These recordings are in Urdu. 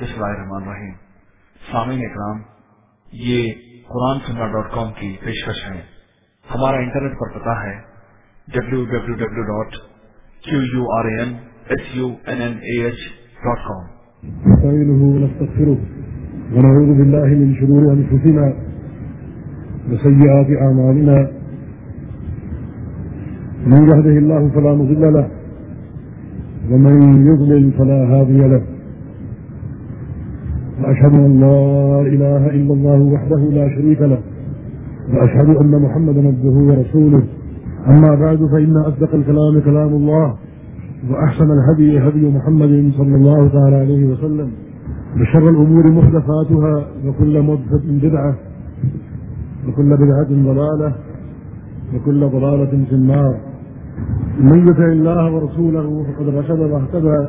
بسم اللہ الرحمن الرحیم۔ سامعین اکرام، یہ قرآن سننا ڈاٹ کام کی پیشکش ہے۔ ہمارا انٹرنیٹ پر پتا ہے۔ W W W dot Q U R A N S U N N A H dot com ونعوذ بالله من شرور أنفسنا وسيئات أعمالنا من يهده الله فلا مضل له، ومن يضلل فلا هادي له. وأشهد أن لا إله إلا الله وحده لا شريك له وأشهد أن محمدا عبده ورسوله. أما بعد، فإن أصدق الكلام كلام الله وأحسن الهدي هدي محمد صلى الله تعالى عليه وسلم. بشر الأمور محدثاتها وكل محدثة بدعة وكل بدعة ضلالة وكل ضلالة في النار. من يطع الله ورسوله فقد رشد واهتدى.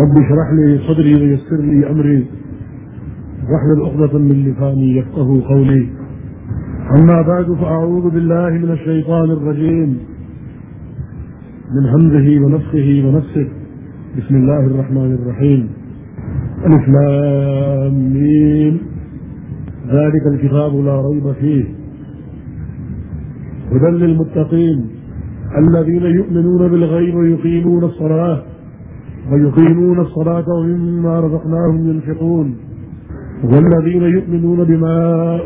رب اشرح لي صدري ويسر لي أمري. واحلل عقدة من لساني يفقه قولي. أما بعد، فأعوذ بالله من الشيطان الرجيم. من همزه ونفخه ونفسه. بسم الله الرحمن الرحيم. ألف لام ميم. ذلك الكتاب لا ريب فيه. هدى للمتقين. الذين يؤمنون بالغيب ويقيمون الصلاة. ويقيمون الصلاة ومما رزقناهم ينفقون. والذين يؤمنون بما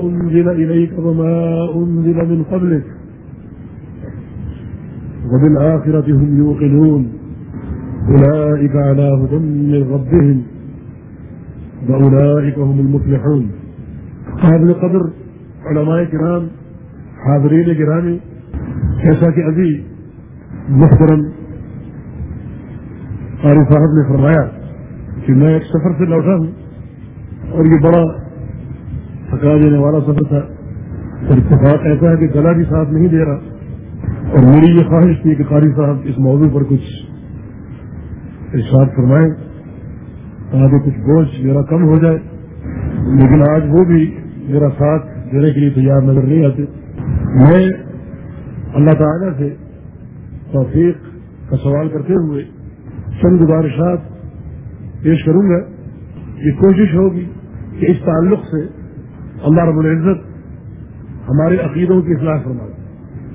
أنزل إليك وما أنزل من قبلك وبالآخرة هم يوقنون. أولئك على هدى من ربهم وأولئك هم المفلحون. قابل قدر علماء کرام حاضرین گرامی جیسا کہ ابھی محترم قاری صاحب نے فرمایا کہ میں ایک سفر سے لوٹا ہوں اور یہ بڑا تھکا دینے والا سفر تھا۔ اور اتفاق ایسا ہے کہ گلا بھی ساتھ نہیں دے رہا اور میری یہ خواہش تھی کہ قاری صاحب اس موضوع پر کچھ ارشاد فرمائیں۔ تاکہ کچھ بوجھ میرا کم ہو جائے، لیکن آج وہ بھی میرا ساتھ دینے کے لیے تیار نظر نہیں آتے۔ میں اللہ تعالیٰ سے توفیق کا سوال کرتے ہوئے چند گزارشات پیش کروں گا یہ کوشش ہوگی کہ اس تعلق سے اللہ رب العزت ہمارے عقیدوں کی اصلاح فرما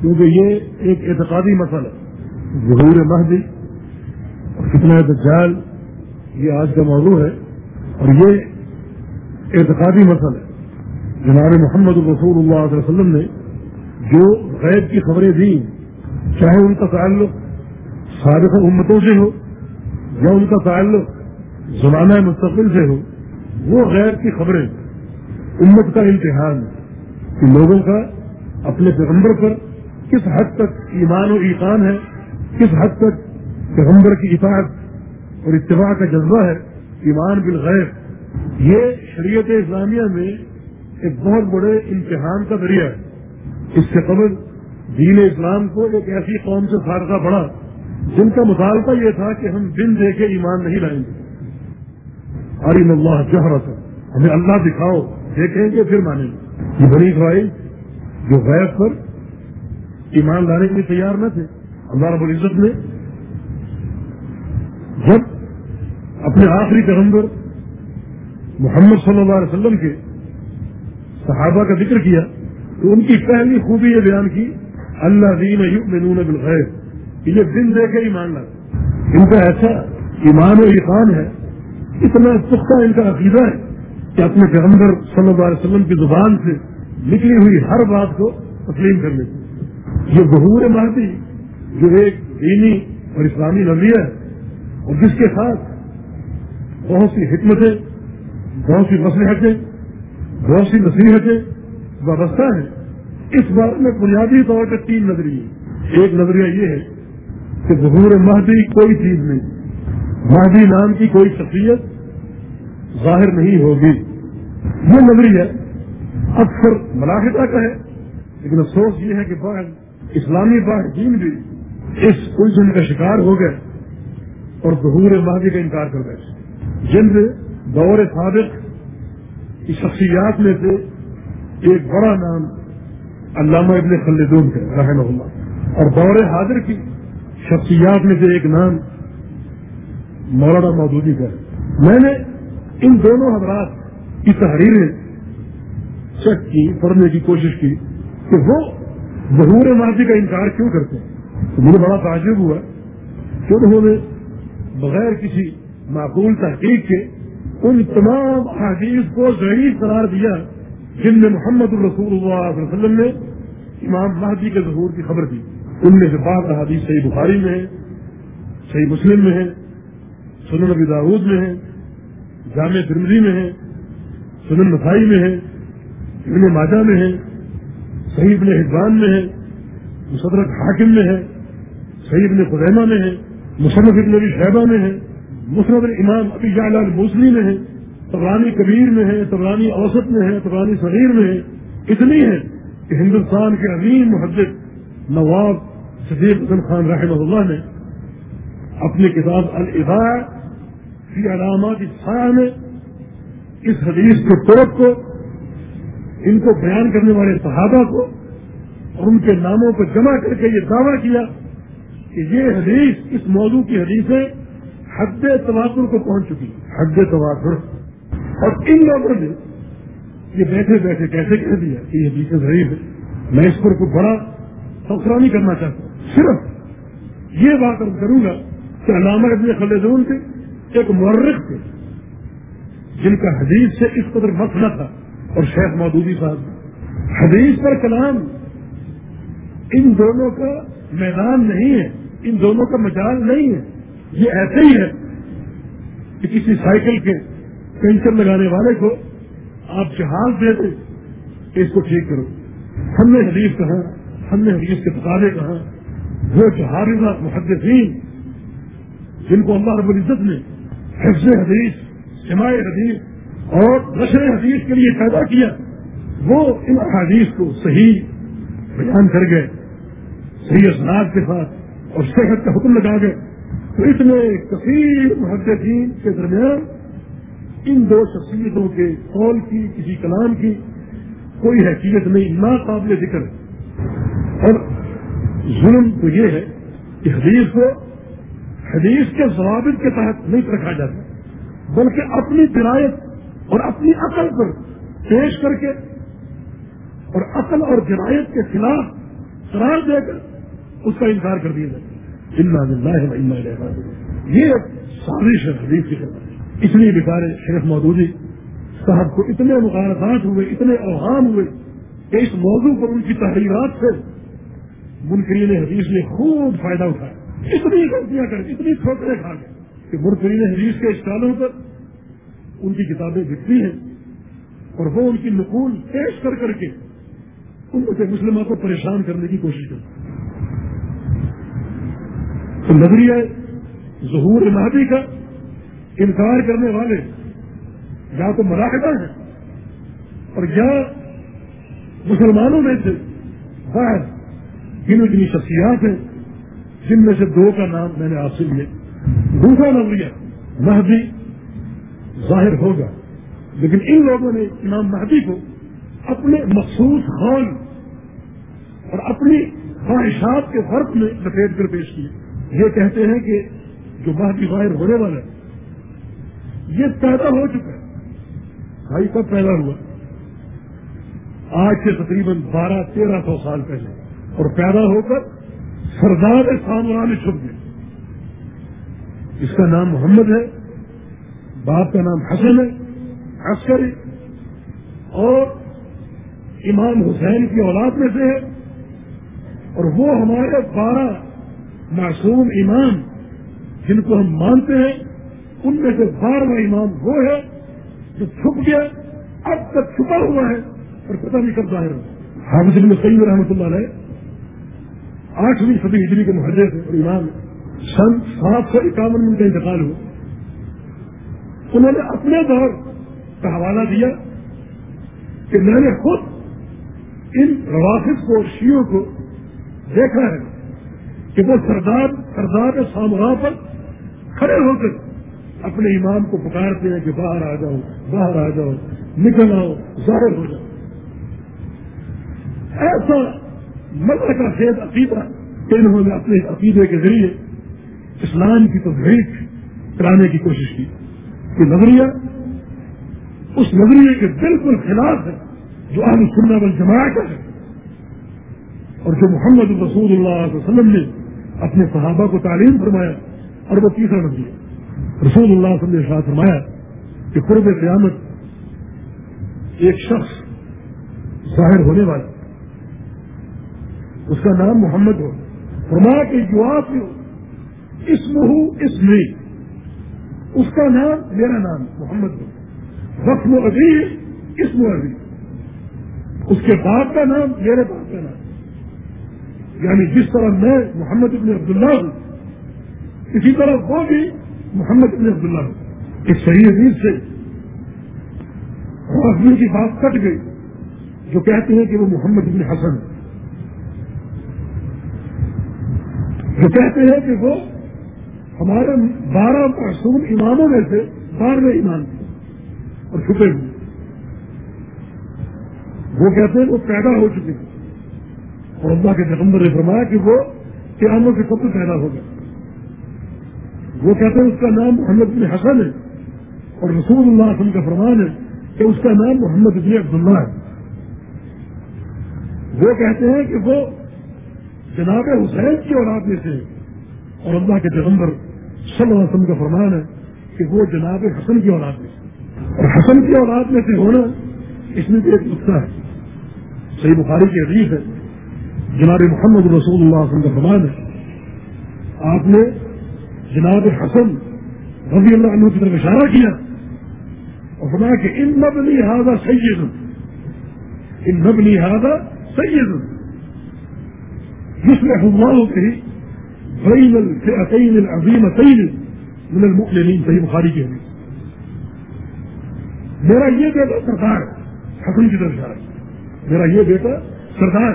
کیونکہ یہ ایک اعتقادی مسئلہ ظہور مہدی اور کتنا دجال یہ آج کا موضوع ہے اور یہ اعتقادی مسئلہ ہے۔ جناب محمد رسول اللہ علیہ وسلم نے جو غیب کی خبریں دی چاہے ان کا تعلق سابق امتوں سے ہو یا ان کا تعلق زمانہ مستقبل سے ہو، وہ غیر کی خبریں، امت کا امتحان ہے کہ لوگوں کا اپنے پیغمبر پر کس حد تک ایمان و ایقان ہے، کس حد تک پیغمبر کی اطاعت اور اتباع کا جذبہ ہے، ایمان بالغیر یہ شریعت اسلامیہ میں ایک بہت بڑے امتحان کا ذریعہ ہے۔ اس سے قبل دین اسلام کو ایک ایسی قوم سے فارغہ پڑا۔ جن کا مطالبہ یہ تھا کہ ہم دن دیکھے ایمان نہیں لائیں گے۔ ارین اللہ جہرت ہمیں اللہ دکھاؤ، دیکھیں گے، پھر مانیں گے۔ یہ بڑی خواہش جو غیر پر ایمان لانے کے لیے تیار نہ تھے، اللہ رب العزت نے جب اپنے آخری پیغمبر محمد صلی اللہ علیہ وسلم کے صحابہ کا ذکر کیا، تو ان کی پہلی خوبی یہ بیان کی اللہ دین یؤمنون بالغیب کہ یہ دن دے کے ایمان لا ان کا ایسا ایمان و ایقان ہے، اتنا پختہ ان کا عقیدہ ہے کہ اپنے پیغمبر صلی اللہ علیہ وسلم کی زبان سے نکلی ہوئی ہر بات کو تسلیم کر لیتے یہ ظہور مہدی، جو ایک دینی اور اسلامی نظریہ ہے، اور جس کے ساتھ بہت سی حکمتیں، بہت سی مسلحتیں بہت سی نصیحتیں وابستہ ہیں۔ اس بات میں بنیادی طور پہ تین نظریے ایک نظریہ یہ ہے کہ ظہور مہدی کوئی چیز نہیں۔ مہدی نام کی کوئی شخصیت ظاہر نہیں ہوگی۔ یہ نظریہ اکثر ملاحدہ کا ہے، لیکن افسوس یہ ہے کہ بعض اسلامی باہدین بھی اس الجھن کا شکار ہو گئے اور ظہور ماضی کا انکار کر گئے۔ جن دور سابق کی شخصیات میں سے ایک بڑا نام علامہ ابن خلدون کا رحمہ اللہ۔ اور دور حاضر کی شخصیات میں سے ایک نام مولانا مودودی کا میں نے ان دونوں حضرات کی تحریریں چیک کی، پڑھنے کی کوشش کی کہ وہ ظہور ماضی کا انکار کیوں کرتے ہیں۔ تو مجھے بڑا تعجب ہوا کہ انہوں نے بغیر کسی معقول تحقیق کے ان تمام حادیث کو ضعیف قرار دیا جن میں محمد الرسول اللہ علیہ وسلم نے امام مہدی کے ظہور کی خبر دی۔ ان میں سے بعض حادیث صحیح بخاری میں ہے صحیح مسلم میں ہے سنن نبی داود میں ہے جامع ترمزی میں ہے سنن مسائی میں ہے ابن ماجہ میں ہے صحیح ابن حضان میں ہے مصدرت حاکم میں ہے صحیح ابن خزیمہ میں ہے مصنف ابن ابی شہبہ میں ہے مسرت امام ابی جعل موسلی میں ہے تبرانی کبیر میں ہے تبرانی اوسط میں ہے تبرانی صغیر میں ہے اتنی ہے کہ ہندوستان کے عظیم محدث نواب صدیق حسن خان رحمہ اللہ نے اپنی کتاب الفاع کی علامات میں اس حدیث کے طرف کو ان کو بیان کرنے والے صحابہ کو اور ان کے ناموں کو جمع کر کے یہ دعویٰ کیا کہ یہ حدیث اس موضوع کی حدیثیں حد تواتر کو پہنچ چکی حد تواتر۔ اور ان لوگوں نے یہ بیٹھے بیٹھے کیسے کہہ دیا کہ یہ حدیث ضعیف ہے میں اس پر کوئی بڑا فخرا نہیں کرنا چاہتا صرف یہ بات کروں گا کہ علامہ ابن خلدون تھے ایک مرخ تھے، جن کا حدیث سے اس قدر مسئلہ تھا، اور شیخ مودودی صاحب حدیث پر کلام، ان دونوں کا میدان نہیں ہے، ان دونوں کا مجال نہیں ہے۔ یہ ایسے ہی ہے کہ کسی سائیکل کے پینچر لگانے والے کو آپ جہاز دے دیں کہ اس کو ٹھیک کرو۔ ہم نے حدیث کہا ہم نے حدیث کے بتانے کہا وہ جہاز محدثین جن کو اللہ رب العزت نے حفظ حدیث، سماع حدیث اور نشر حدیث کے لیے پیدا کیا، وہ ان احادیث کو صحیح بیان کر گئے، صحیح اسناد کے ساتھ اور صحت کا حکم لگا گئے۔ تو اس میں کثیر محدثین کے درمیان ان دو شخصیتوں کے قول کی، کسی کلام کی کوئی حیثیت نہیں نہ قابل ذکر۔ اور ظلم تو یہ ہے کہ حدیث کو حدیث کے ضوابط کے تحت نہیں رکھا جاتا، بلکہ اپنی جرائت اور اپنی عقل پر پیش کر کے اور عقل اور جرائت کے خلاف قرار دے کر اس کا انکار کر دیا جاتا یہ سازش ہے حدیث کی خدمت اس لیے شریف مودودی صاحب کو اتنے مقارفات ہوئے، اتنے اوہام ہوئے کہ اس موضوع پر ان کی تحریرات سے منکرین حدیث نے خوب فائدہ اٹھایا۔ اتنی غلطیاں کر اتنی ٹھوکریں کھا گئے۔ کہ مرکرین حدیث کے اسٹالوں پر ان کی کتابیں بکتی ہیں اور وہ ان کی نقول پیش کر کر کے ان سے مسلموں کو پریشان کرنے کی کوشش کرتے تو نظریہ ظہور مہدی کا انکار کرنے والے یا تو مراکزہ ہیں اور یا مسلمانوں میں سے باہر گنو گنی شخصیات ہیں، جن میں سے دو کا نام میں نے آپ سے لیا دوسرا نظریہ مہدی ظاہر ہوگا، لیکن ان لوگوں نے امام مہدی کو اپنے مخصوص خان اور اپنی خواہشات کے فرق میں لپیٹ کر پیش کیے یہ کہتے ہیں کہ جو مہدی ظاہر ہونے والا ہے، یہ پیدا ہو چکا ہے بھائی کب پیدا ہوا؟ آج سے تقریباً بارہ، تیرہ سو سال پہلے۔ اور پیدا ہو کر سردار سامنا میں چھپ گئے۔ اس کا نام محمد ہے، باپ کا نام حسن ہے، عسکری، اور امام حسین کی اولاد میں سے ہے۔ اور وہ ہمارے بارہ معصوم امام جن کو ہم مانتے ہیں، ان میں سے بارہواں امام وہ ہے جو چھپ گیا، اب تک چھپا ہوا ہے اور پتہ نہیں کب ظاہر ہوا۔ حافظ ابن سعید رحمۃ اللہ علیہ آٹھویں صدی ہجری کے محرے سے اور امام سن سات سو اکاون میں ان کا انتقال ہوا۔ انہوں نے اپنے دور کا حوالہ دیا کہ میں نے خود ان روافظ کو شیوں کو دیکھا ہے کہ وہ سردار سردار سامراہ پر کھڑے ہو کر اپنے امام کو پکارتے ہیں کہ باہر آ جاؤ، باہر آ جاؤ، نکل آؤ، ظاہر ہو جاؤ۔ ایسا مزہ کا خیز عقیدہ کہ انہوں نے اپنے عقیدے کے ذریعے اسلام کی تو کرانے کی کوشش کی کہ نظریہ اس نظریے کے بالکل خلاف ہے جو عام سننا بل جماعت ہے۔ اور جو محمد رسول اللہ علیہ وسلم نے اپنے صحابہ کو تعلیم فرمایا اور وہ تیسرا نظریہ رسول اللہ صلی اللہ علیہ وسلم فرمایا کہ قرب قیامت ایک شخص ظاہر ہونے والا اس کا نام محمد ہو۔ فرمایا کہ جو آپ اسم ہوں اس میں۔ اس کا نام میرا نام محمد ہو۔ وقت و ابھی، اسم و ابھی۔ اس کے باپ کا نام میرے باپ کا نام۔ یعنی جس طرح میں محمد ابن عبداللہ ہوں، اسی طرح وہ بھی محمد ابن عبداللہ ہوں۔ اس صحیح عزیز سے آدمی کی بات کٹ گئی، جو کہتے ہیں کہ وہ محمد ابن حسن۔ جو کہتے ہیں کہ وہ ہمارے بارہ معصوم اماموں میں سے بارہویں امام تھے اور چھپے ہوئے وہ کہتے ہیں وہ پیدا ہو چکے تھے اور اللہ کے پیغمبر نے فرمایا کہ وہ قیاموں کے قبل پیدا ہو گیا وہ کہتے ہیں اس کا نام محمد بن حسن ہے اور رسول اللہ وسلم کا فرمان ہے کہ اس کا نام محمد ابن عبداللہ ہے۔ وہ کہتے ہیں کہ وہ جناب حسین کی اولاد میں سے۔ اور اللہ کے پیغمبر صلی اللہ علیہ وسلم کا فرمان ہے کہ وہ جناب حسن کی اولاد میں سے۔ اور حسن کی اولاد میں سے ہونا اس میں بھی ایک نقطہ ہے۔ صحیح بخاری کی عزیز ہے۔ جناب محمد رسول اللہ علیہ وسلم کا فرمان ہے۔ آپ نے جناب حسن رضی اللہ عنہ کی طرف اشارہ کیا اور فرمایا کہ ان نبنی ہاضا سید ان نبنی ہاضا سید جس میں حمال ہوتے ہی بین الفئتین العظیمتین من المؤمنین صحیح بخاری کے لیے میرا یہ بیٹا سردار حسن کی طرف اشارہ میرا یہ بیٹا سردار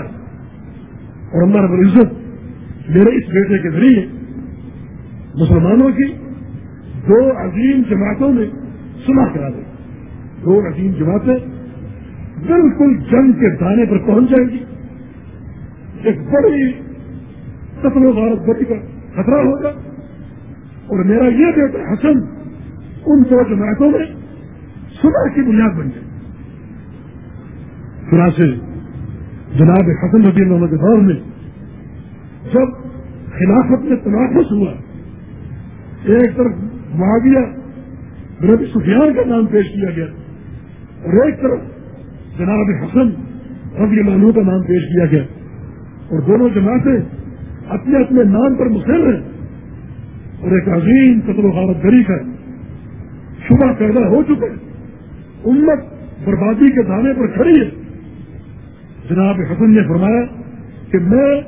اور اللہ رب العزت میرے اس بیٹے کے ذریعے مسلمانوں کی دو عظیم جماعتوں میں سنا کرا دے۔ دو عظیم جماعتیں بالکل جنگ کے دانے پر پہنچ جائیں گی۔ ایک بڑی قتل و غارت بڑی کا خطرہ ہوگا۔ اور میرا یہ بیٹا حسن ان دو جماعتوں میں صبح کی بنیاد بن جائے۔ پھر سے جناب حسن رضی اللہ کے دور میں جب خلافت میں تنافس ہوا، ایک طرف معاویہ ربی سفیان کا نام پیش کیا گیا اور ایک طرف جناب حسن ربی عنہ کا نام پیش کیا گیا۔ اور دونوں جماعتیں اپنے اپنے نام پر مسل ہیں اور ایک عظیم قتل و غارت گری کا شبہ پیدا ہو چکے امت بربادی کے دانے پر کھڑی ہے۔ جناب حسن نے فرمایا کہ میں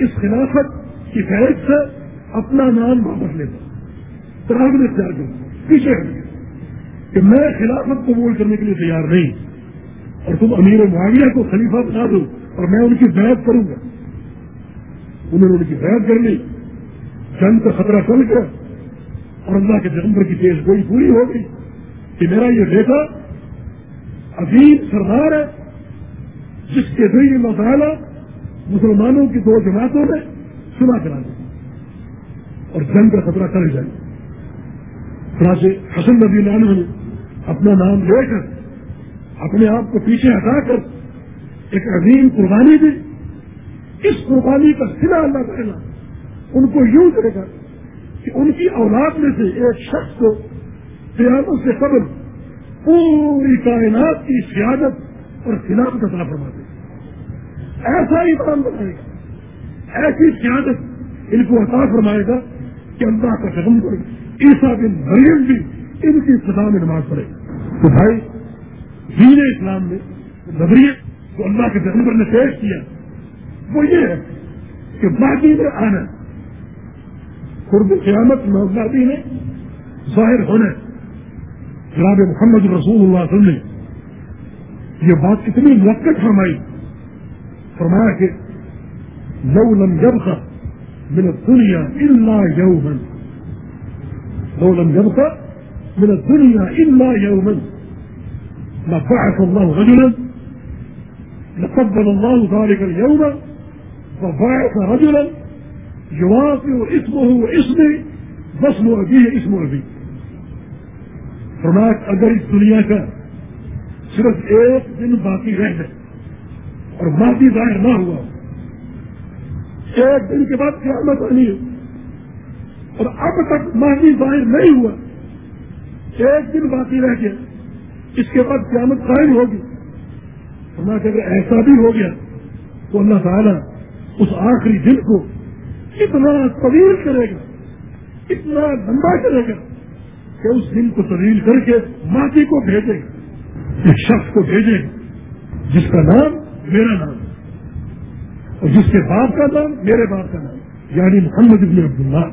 اس خلافت کی فہرست سے اپنا نام واپس لیتا ہوں۔ تراغ اختیار کروں۔ پیچھے کہ میں خلافت قبول کرنے کے لیے تیار نہیں۔ اور تم امیر معاویہ کو خلیفہ بنا دو۔ اور میں ان کی بیعت کروں گا۔ انہوں نے ان کی بیعت کر لی۔ جنگ کا خطرہ چل گیا۔ اور اللہ کے جنمبر کی پیش گوئی پوری ہو گئی کہ میرا یہ بیٹا عظیم سردار ہے، جس کے ذریعے اللہ تعالیٰ مسلمانوں کی دو جماعتوں میں سنا کرا دیں اور جنگ کا خطرہ ٹل جائے۔ سے حسن نبی اللہ نے اپنا نام لے کر اپنے آپ کو پیچھے ہٹا کر ایک عظیم قربانی دی اس قربانی کا سلا اللہ کرے گا ان کو یوں کرے گا کہ ان کی اولاد میں سے ایک شخص کو سیاست سے قبل پوری کائنات کی سیادت اور خلافت عطا فرما دے۔ ایسا ہی کام بتائے گا۔ ایسی سیادت ان کو عطا فرمائے گا کہ اللہ کا قدم کرے عیسا بن مریم بھی ان کی سزا میں نماز پڑھے۔ تو بھائی، دین اسلام میں نظریے کو اللہ کے پیغمبر نے پیش کیا، وہ یہ ہے کہ باقی میں آنا، قرب قیامت نوزادی میں ظاہر ہونا جناب محمد رسول اللہ صلی اللہ علیہ وسلم نے یہ بات کتنی موقع فرمائی۔ فرمایا کہ لو لم يبقى من الدنيا إلا يوما۔ لو لم يبقى من الدنيا إلا يوما۔ لبعث الله رجلا لقبل الله ذلك اليوم فبعث رجلا يوافق اسمه واسمي بصم أبيه، اسم أبي فرماك اگر اس دنیا کا صرف ایک دن باقی رہ جائے اور ماضی ظاہر نہ ہوا، ایک دن کے بعد قیامت آنی ہے اور اب تک ماضی ظاہر نہیں ہوا، ایک دن باقی رہ گیا، اس کے بعد قیامت قائم ہوگی۔ فرما کہ اگر ایسا بھی ہو گیا تو اللہ تعالیٰ اس آخری دن کو اتنا طویل کرے گا، اتنا لمبا کرے گا کہ اس دن کو طویل کر کے ماضی کو بھیجے گا، اس شخص کو بھیجے گا، جس کا نام میرا نام اور جس کے باپ کا نام میرے باپ کا نام یعنی محمد ابن عبداللہ،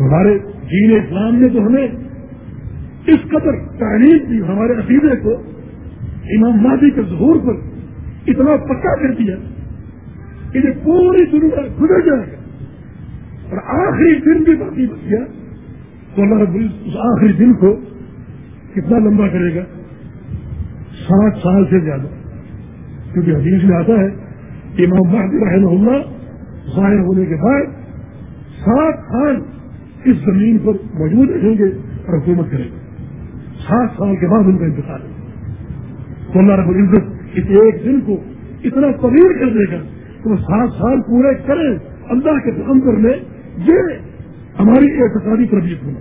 ہمارے دین اسلام نے تو ہمیں اس قدر تعلیم دی، ہمارے عقیدے کو، امام مادی کے ظہور پر اتنا پکا کر دیا کہ یہ پوری دنیا گزر جائے گا۔ اور آخری دن بھی باقی بچ گیا۔ تو اللہ رب اس آخری دن کو کتنا لمبا کرے گا؟ سات سال سے زیادہ۔ کیونکہ حدیث میں آتا ہے کہ امام مہدی رحمہ اللہ ظاہر ہونے کے بعد سات سال اس زمین پر موجود رہیں گے اور حکومت کریں گے۔ سات سال کے بعد ان کا انتقال۔ ہے تو اللہ رب العزت اس ایک دن کو اتنا طویل کر دے گا کہ وہ سات سال پورے کریں اللہ کے پیغمبر میں یہ ہماری اعتقادی تربیت ہونا۔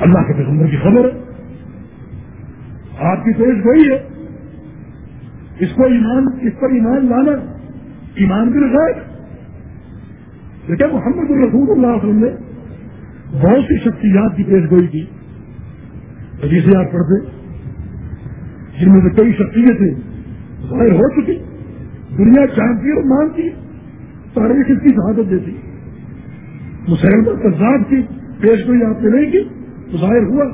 اللہ کے پیغمبر کی خبر ہے۔ آپ کی پیش گئی ہے۔ اس کو ایمان، اس پر ایمان لانا ایمان بھی رکھا لیکن محمد الرسول اللہ علیہ وسلم نے بہت سی شخصیات کی پیش گوئی کی جسے آپ پڑھتے جن میں سے کئی شخصیتیں ظاہر ہو چکی دنیا چاہتی اور مانتی۔ تاریخ اس کی شہادت دیتی۔ مسلم قزاد کی، پیش گوئی آپ نے نہیں کی تو ظاہر ہوا۔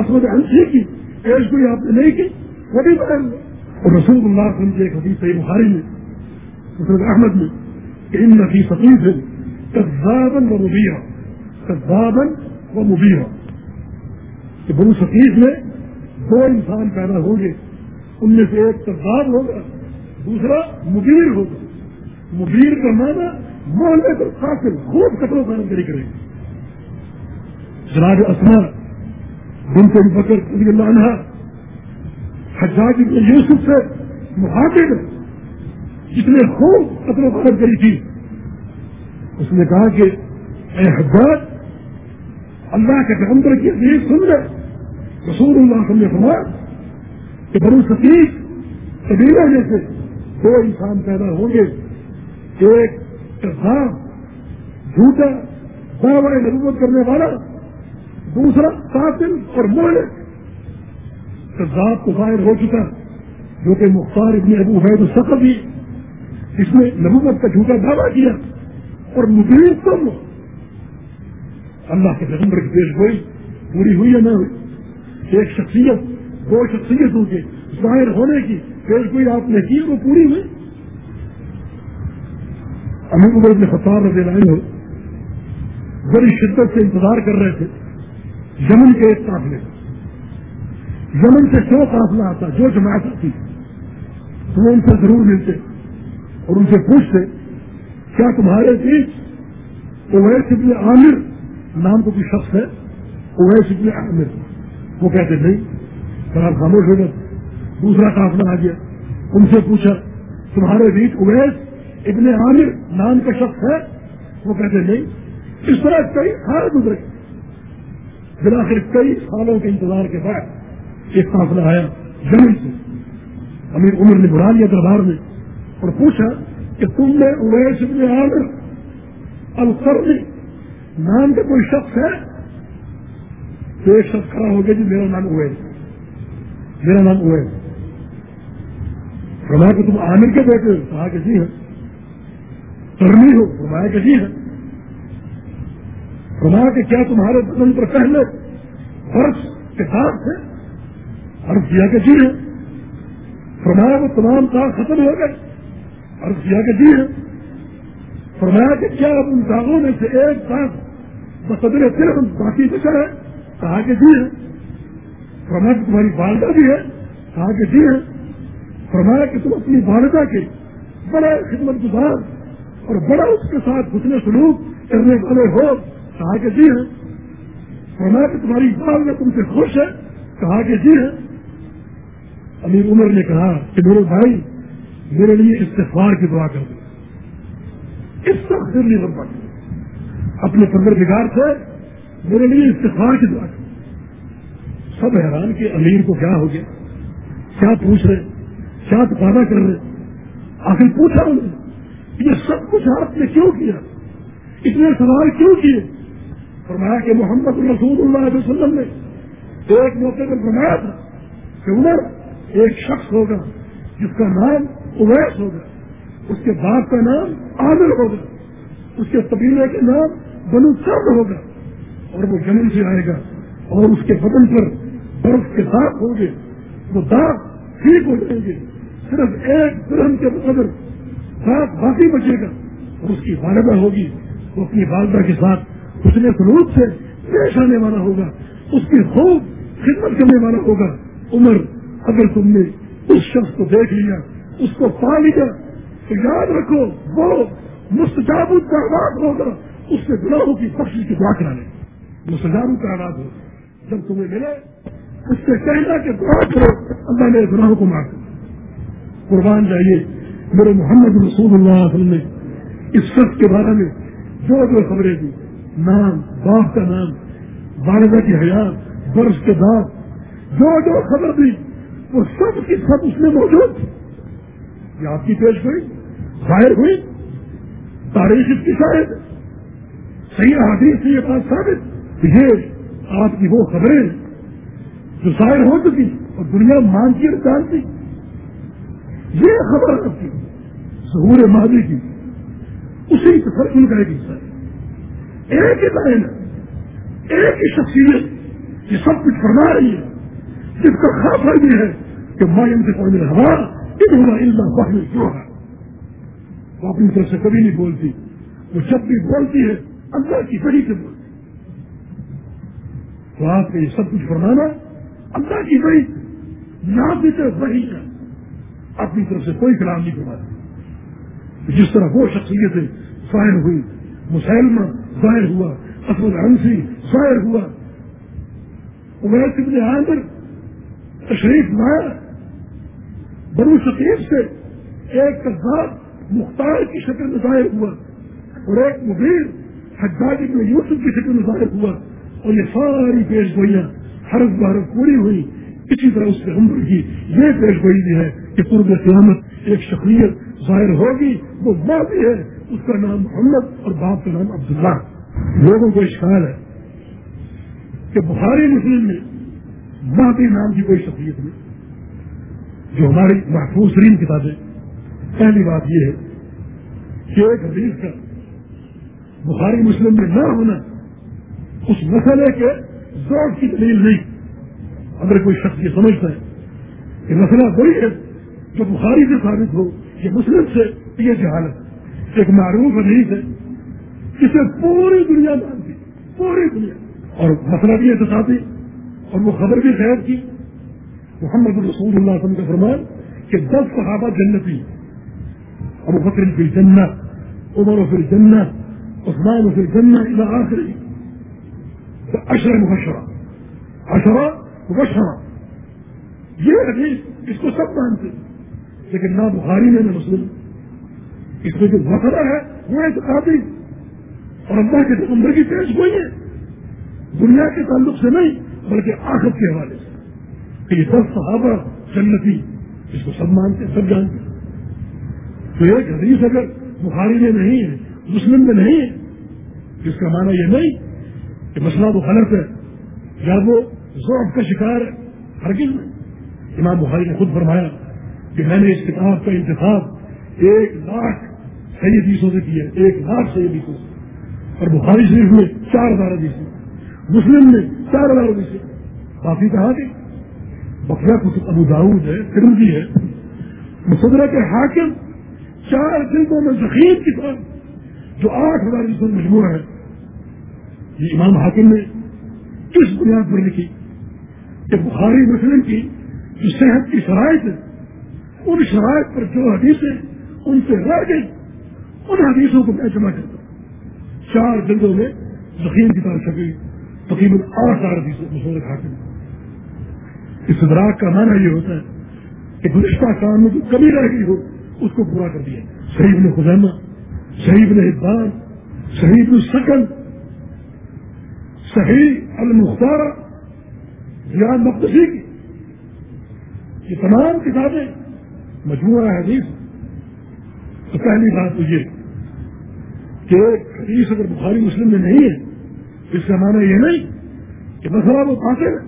اسمد انسی کی، پیش گوئی آپ نے نہیں کی۔ وہ بھی ظاہر ہوا اور رسول اللہ علیہ وسلم کے ایک حدیث صحیح بخاری میں، مسلم احمد میں، کہ ان نفی فقیف ہے کزابن و مبیہ کزابن و مبیہ کہ بنو سقیف میں دو انسان پیدا ہوں گے۔ ان میں سے ایک کزاب ہوگا، دوسرا مبیر ہوگا۔ مبیر کا معنی محلے پر قاتل، خوب کپڑوں کا کری کرے گا۔ جناب اسما بن کو بکر رضی اللہ عنہ حجاج ابن یوسف سے محافظ جس نے خوب قتل و قدر کری تھی اس نے کہا کہ، اے حجاج، اللہ کے پیغمبر کی عزیز سن لے۔ رسول اللہ صلی کہ بڑی سکیف قبیلہ جیسے دو انسان پیدا ہوں گے ایک کسان جھوٹا دعوی نبوت کرنے والا، دوسرا قاتل اور مولک ذات کو ظاہر ہو چکا، جو کہ مختار ابن ابو عبید السفر بھی اس نے نبوت کا جھوٹا دعویٰ کیا اور مبین کم اللہ کے پیغمبر کی پیش گوئی پوری ہوئی یا نہ ہوئی، ایک شخصیت دو شخصیتوں کے ظاہر ہونے کی پیش گوئی آپ نے کی وہ پوری ہوئی۔ امیر عمر ابن خطاب رضی اللہ عنہ بڑی شدت سے انتظار کر رہے تھے، یمن کے ایک قافلے۔ یمن سے جو قافلہ آتا، جو جماعت آتی تو وہ ان سے ضرور ملتے اور ان سے پوچھتے، کیا تمہارے بیچ اویس ابن عامر نام کو کوئی شخص ہے؟ اویس ابن عامر۔ وہ کہتے، نہیں آپ خاموش ہو گئے۔ دوسرا قافلہ آ گیا۔ ان سے پوچھا، تمہارے بیچ اویس ابن عامر نام کا شخص ہے؟ وہ کہتے نہیں۔ اس طرح کئی سال گزرے۔ بلاخر کئی سالوں کے انتظار کے بعد ایک فاصلہ آیا زمین سے۔ امیر عمر نے بلا لیا دربار میں اور پوچھا کہ تم نے اویس ابن عامر القرنی نام کا کوئی شخص ہے؟ تو ایک شخص کھڑا ہو گیا جی میرا نام اویس میرا نام اویس فرمایا کہ تم عامر کے بیٹے ہو۔ کہا کہ جی ہاں۔ ہے کرنی ہو۔ فرمایا کہ جی ہے فرمایا کہ کیا تمہارے بدن پر پہلے فرش کے ساتھ سے عرض کیا کہ جی ہے فرمایا وہ تمام داغ ختم ہو گئے۔ عرض کیا کہ جی ہے فرمایا کہ کیا اب ان داغوں میں سے ایک داغ بصدر صرف باقی بچا ہے؟ کہا کہ جی ہے فرمایا کہ تمہاری والدہ بھی ہے کہا کہ جی ہے۔ فرمایا کہ تم اپنی والدہ کے بڑا خدمت گزار اور بڑا اس کے ساتھ گھٹنے سلوک کرنے والے ہو کہا کہ جی ہے۔ فرمایا کہ تمہاری والدہ تم سے خوش ہے کہا کہ جی ہے۔ امیر عمر نے کہا کہ میرے بھائی، میرے لیے استفار کی دعا کر دو۔ اس وقت سے نہیں بن پاتی اپنے پندرہ بگاڑ سے میرے لیے استفار کی دعا کر سب حیران کہ امیر کو کیا ہو گیا؟ کیا پوچھ رہے؟ کیا تقاضا کر رہے؟ آخر پوچھا انہوں نے یہ سب کچھ آپ نے کیوں کیا؟ اتنے سوال کیوں کیے؟ فرمایا کہ محمد رسول اللہ علیہ وسلم نے ایک موقع پر فرمایا تھا کہ عمر ایک شخص ہوگا جس کا نام اویس ہوگا، اس کے باپ کا نام عادل ہوگا، اس کے قبیلے کے نام بنو سرد ہوگا اور وہ جنم سے آئے گا اور اس کے بدن پر برف کے داغ ہوں گے، وہ داغ ٹھیک ہو جائیں گے۔ صرف ایک درم کے قدر داغ باقی بچے گا اور اس کی والدہ ہوگی، وہ اپنی والدہ کے ساتھ اس نے سلوک سے پیش آنے والا ہوگا، اس کی خوب خدمت کرنے والا ہوگا۔ عمر، اگر تم نے اس شخص کو دیکھ لیا، اس کو پا لیا، تو یاد رکھو، وہ مستجاب کا آواز ہوگا۔ اس سے گناہوں کی بخش کی دعا کرا لے۔ مستجاب کا آواز ہوگا۔ جب تمہیں ملے اس سے کہنا کہ دعا کرو اللہ نے گناہوں کو معاف کر قربان جائیے، میرے محمد رسول اللہ علیہ وسلم نے اس شخص کے بارے میں جو جو خبریں دی، نام، باپ کا نام، والدہ کی حیات، برس کے بعد جو جو خبر دی، وہ سب کی سب اس میں موجود یہ آپ کی پیش ہوئی، ظاہر ہوئی، تاریخ اس کی شاید صحیح حادث سے یہ بات ثابت، یہ آپ کی وہ خبریں جو ظاہر ہو چکی اور دنیا مانتی اور جانتی یہ خبر آپ کی ظہور ماضی کی۔ اسی تسلسل کا ایک حصہ ہے۔ ایک ہی لائن ایک ہی شخصیت یہ سب کچھ فرما رہی ہے۔ جس کا خاص یہ ہے کہ مائن سے پڑھنے ہوا اتنا علم بہن جو ہے وہ اپنی طرف سے کبھی نہیں بولتی۔ وہ جب بھی بولتی ہے، اللہ کی بڑی سے بولتی تو آپ کا یہ سب کچھ فرمانا اللہ کی بڑی یہاں کی طرف وہی ہے۔ اپنی طرف سے کوئی کلام نہیں کرواتی جس طرح وہ شخصیت ظاہر ہوئی، مسلمہ ظاہر ہوا اسود ہنسی ظاہر ہوا۔ عمیر ابن عامر تشریف لایا بنو شکیب سے ایک کذاب مختار کی شکل میں ظاہر ہوا اور ایک مبیر حجاج ابن یوسف کی شکل میں ظاہر ہوا اور یہ ساری پیش گوئیاں ہر بار پوری ہوئی، اسی طرح اس کے کی یہ پیش گوئی بھی ہے کہ پورب قیامت ایک شخصیت ظاہر ہوگی، وہ ماں بھی ہے، اس کا نام محمد اور باپ کا نام عبداللہ۔ لوگوں کو اشکال ہے کہ بخاری مسلم میں مہدی نام کی کوئی شخصیت نہیں۔ جو ہماری محفوظ ترین کتابیں، پہلی بات یہ ہے کہ ایک حدیث کا بخاری مسلم میں نہ ہونا، اس مسئلے کے ذوق کی دلیل نہیں۔ اگر کوئی شخص یہ سمجھتا ہے کہ مسئلہ وہی ہے جو بخاری سے ثابت ہو یہ مسلم سے یہ جہالت ایک معروف حدیث ہے، جسے پوری دنیا مانتی پوری دنیا۔ اور مسئلہ بھی احتسابی اور وہ خبر بھی خیر کی۔ محمد رسول اللہ علیہ وسلم کا فرمان کہ دس صحابہ جنتی، ابو بکر فی جنت عمر فی جنت عثمان فی جنت الى آخری اشر مبشرہ. اشرا مبشرہ. یہ حدیث اس کو سب مانتے لیکن نہ بخاری میں نہ مسلم. اس میں جو مسئلہ ہے، وہ اعتقادی اور اللہ کے نمبر کی پیش ہوئی ہے. دنیا کے تعلق سے نہیں، بلکہ آخر کے حوالے سے. کہ یہ دس صحابہ جنتی اس کو سب مانتے، سب جانتے. تو ایک حدیث اگر بخاری میں نہیں ہے، مسلم میں نہیں ہے جس کا معنی یہ نہیں کہ مسئلہ وہ غلط ہے۔ یا وہ ذوق کا شکار ہے، ہرگز میں امام بخاری نے خود فرمایا کہ میں نے اس کتاب کا انتخاب ایک لاکھ صحیح حدیثوں سے کیا، ایک لاکھ صحیح حدیثوں سے۔ اور بخاری شریف میں چار ہزار حدیثیں مسلم میں چار ہزار روپئے کافی کہا کہ بقیہ کچھ ابو داؤد ہے فلم بھی ہے مصدرت حاکم چار جلدوں میں ذخیر کتاب، جو آٹھ ہزار جسم مجموعہ ہے۔ یہ امام حاکم نے کس بنیاد پر لکھی؟ کہ بخاری مسلم کی جو صحت کی شرائط ہے ان شرائط پر جو حدیثیں ان سے رہ گئی، ان حدیثوں کو میں جمع کرتا ہوں۔ چار جلدوں میں ذخیر کتاب چھپی تقریباً آٹھ ہزار حدیثوں حاکم اس ادراک کا معنی یہ ہوتا ہے کہ گزشتہ کام میں جو کمی رہ گئی ہو، اس کو پورا کر دیا۔ شہید نے خزانہ شہید نے اقبال شہید السکن صحیح المختار زیاد مقدسی کی، یہ تمام کتابیں، مجموعہ حدیث۔ تو پہلی بات تو یہ کہ حدیث اگر بخاری مسلم میں نہیں ہے، اس کا معنی یہ نہیں کہ مسئلہ وہ پاتے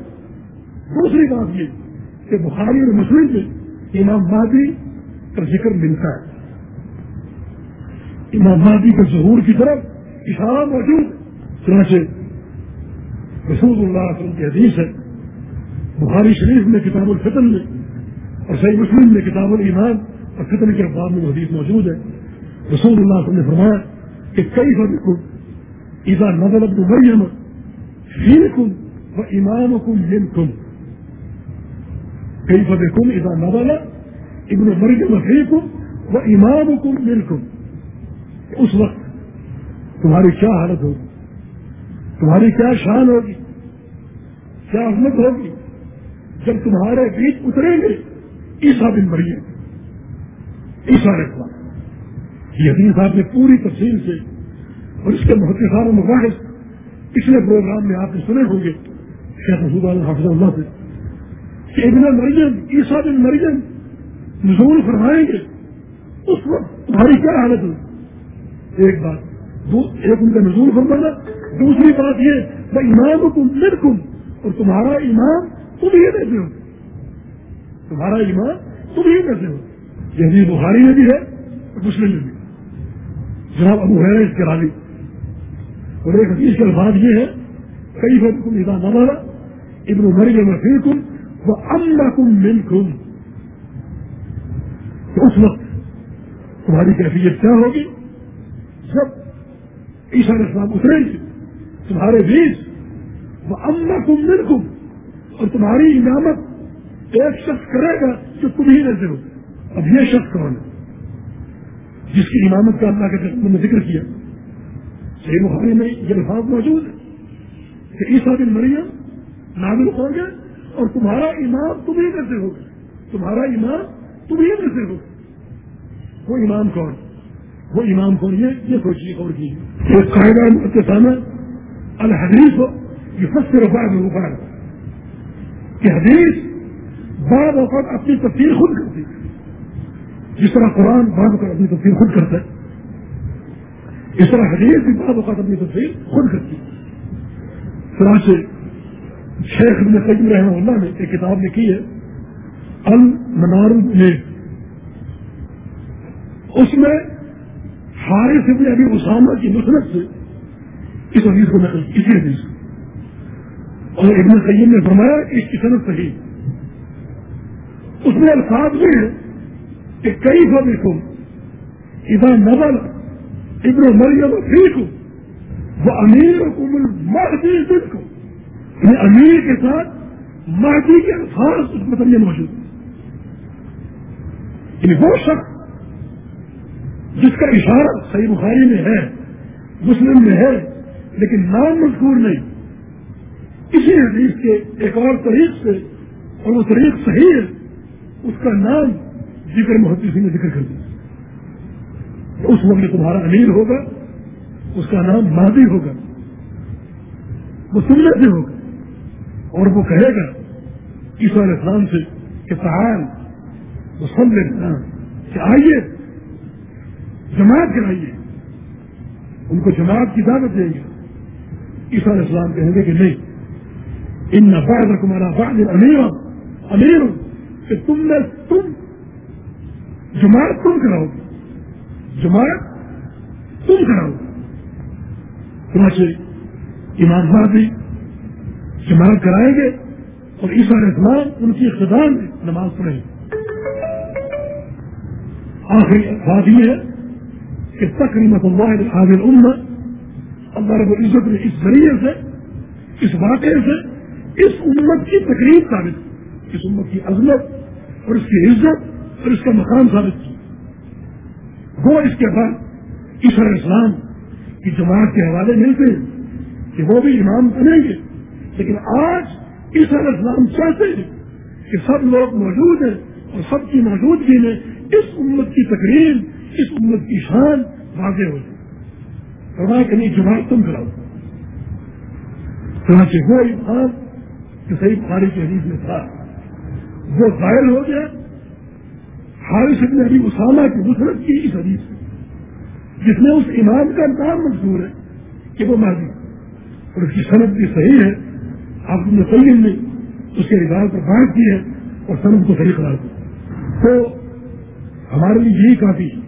دوسری بات یہ کہ بخاری اور مسلم میں امام مادی کا ذکر ملتا ہے۔ امام مادی کے ظہور کی طرف اشارہ موجود چنانچہ رسول اللہ وسلم کی حدیث ہے۔ بخاری شریف میں کتاب الفتن میں اور صحیح مسلم میں کتاب المان اور فتن کے افراد میں حدیث موجود ہے۔ رسول اللہ وسلم نے فرمایا کہ کئی فبر ایزا نظر ابن مریم فیل کم و امام کم ین کم کئی فبر کم ایزا نظر ابن مریم فیل کم و امام کم ین کم اس وقت تمہاری کیا حالت ہوگی؟ تمہاری کیا شان ہوگی؟ کیا عظمت ہوگی؟ جب تمہارے بیچ اتریں گے عیسا بن مریم عیسا رکھنا یہ حدیث صاحب نے پوری تفصیل سے اور اس کے بہت سارے مباحث پچھلے پروگرام میں آپ نے سنے ہوں گے۔ شیخ مسود عالم حافظ اللہ سے کہ ابن مریم عیسا بن مریم نزول فرمائیں گے۔ اس وقت تمہاری کیا حالت ہوگی؟ ایک بات ایک ان کا نزول فرمانا دوسری بات یہ میں امام کو کم اور تمہارا ایمان تم ہی کیسے ہو۔ تمہارا ایمان تم ہی کیسے ہو۔ یہ بخاری میں بھی ہے اور مسلم میں بھی۔ جناب ابو ہے اس کے راوی۔ اور ایک حدیث کے الفاظ یہ ہے، کئی بار تم ادا نہ مارا ابن مری میں پھر کم وہ امنا کم مل کم تو اس وقت تمہاری کیفیت کیا ہوگی؟ جب عیسا اسلام اتریں گے تمہارے بیچ وہ امنا کم مل اور تمہاری امامت ایک شخص کرے گا جو تم ہی رہتے ہو۔ اب یہ شخص کون ہے؟ جس کی امامت کا اللہ کے نے ذکر کیا۔ صحیح بخاری میں یہ الفاظ موجود ہے کہ عیسا بن مریم نازل ہو گئے اور تمہارا امام تم ہی کیسے ہوگا تمہارا امام تم ہی کیسے ہوگا وہ امام کون؟ وہ امام کون یہ یہ سوچیے اور کی قاعدہ متسانہ الحدیث ہو یہ سب سے رفا میں کہ حدیث بعض اوقات اپنی تفصیل خود کرتی ہے جس طرح قرآن بعض اوقات اپنی تفصیل خود کرتا ہے اس طرح حدیث بھی بعض اوقات اپنی تفصیل خود کرتی ہے چنانچہ شیخ ابن قیم رحمہ اللہ نے ایک کتاب لکھی ہے، المنار المیز اس میں حارث ابن ابھی اسامہ کی مسرت سے اس حدیث کو نقل کسی حدیث اور ابن قیم نے فرمایا اس کی صنعت صحیح۔ اس میں الفاظ بھی ہے کہ کئی فب کو ادا نبل ابن مریم ٹھیک ہو وہ امیر کو مہدی کو یعنی امیر کے ساتھ مہدی کے الفاظ اس مطلب میں موجود یعنی وہ شخص جس کا اشارہ صحیح بخاری میں ہے، مسلم میں ہے لیکن نام مذکور نہیں۔ کسی حدیث کے ایک اور طریق سے، اور وہ طریق صحیح ہے، اس کا نام ذکر محدثی نے ذکر کر دیا۔ اس وقت تمہارا امیر ہوگا، اس کا نام مادی ہوگا، وہ سننے سے ہوگا، اور وہ کہے گا، عیسیٰ علیہ السلام سے کہ سہار وہ سن لینا کہ آئیے، جماعت کرائیے ان کو جماعت کی دعوت دیں گے عیسیٰ علیہ السلام کہیں گے کہ نہیں ان نفاذ تمہارا بعد امیر امیر کہ تم نے تم جماعت تم کراؤ گے جماعت تم کراؤ گے تمہارے ایمان بھی جماعت کرائیں گے اور عیسیٰ علیہ السلام ان کی اقتدار میں نماز پڑھیں گے۔ آخری بات یہ ہے کہ تقریباً اللہ حاضر امت اللہ رب العزت نے اس ذریعے سے، اس واقعے سے، اس امت کی تقریب ثابت کی، اس امت کی عظمت اور اس کی عزت اور اس کا مقام ثابت کی۔ وہ اس کے بعد علیہ اسلام کی جماعت کے حوالے ملتے ہیں کہ وہ بھی امام بنیں گے۔ لیکن آج علیہ اسلام چاہتے ہیں کہ سب لوگ موجود ہیں اور سب کی موجودگی میں اس امت کی تقریب اس امت کی شان واضح ہو جائے۔ کہ نہیں جماعت تم کراؤ۔ چنانچہ وہ امام جو صحیح بخاری کے حدیث میں تھا، وہ ظاہر ہو گیا۔ حارث ابن ابھی اسامہ کی مسرت کی اس حدیث جس میں اس امام کا نام منظور ہے کہ وہ ماضی اور اس کی صنعت بھی صحیح ہے۔ آپ نے سلیم نے اس کے رواج پر بات کی ہے اور صنعت کو صحیح قرار دیا۔ تو ہمارے لیے یہی کافی ہے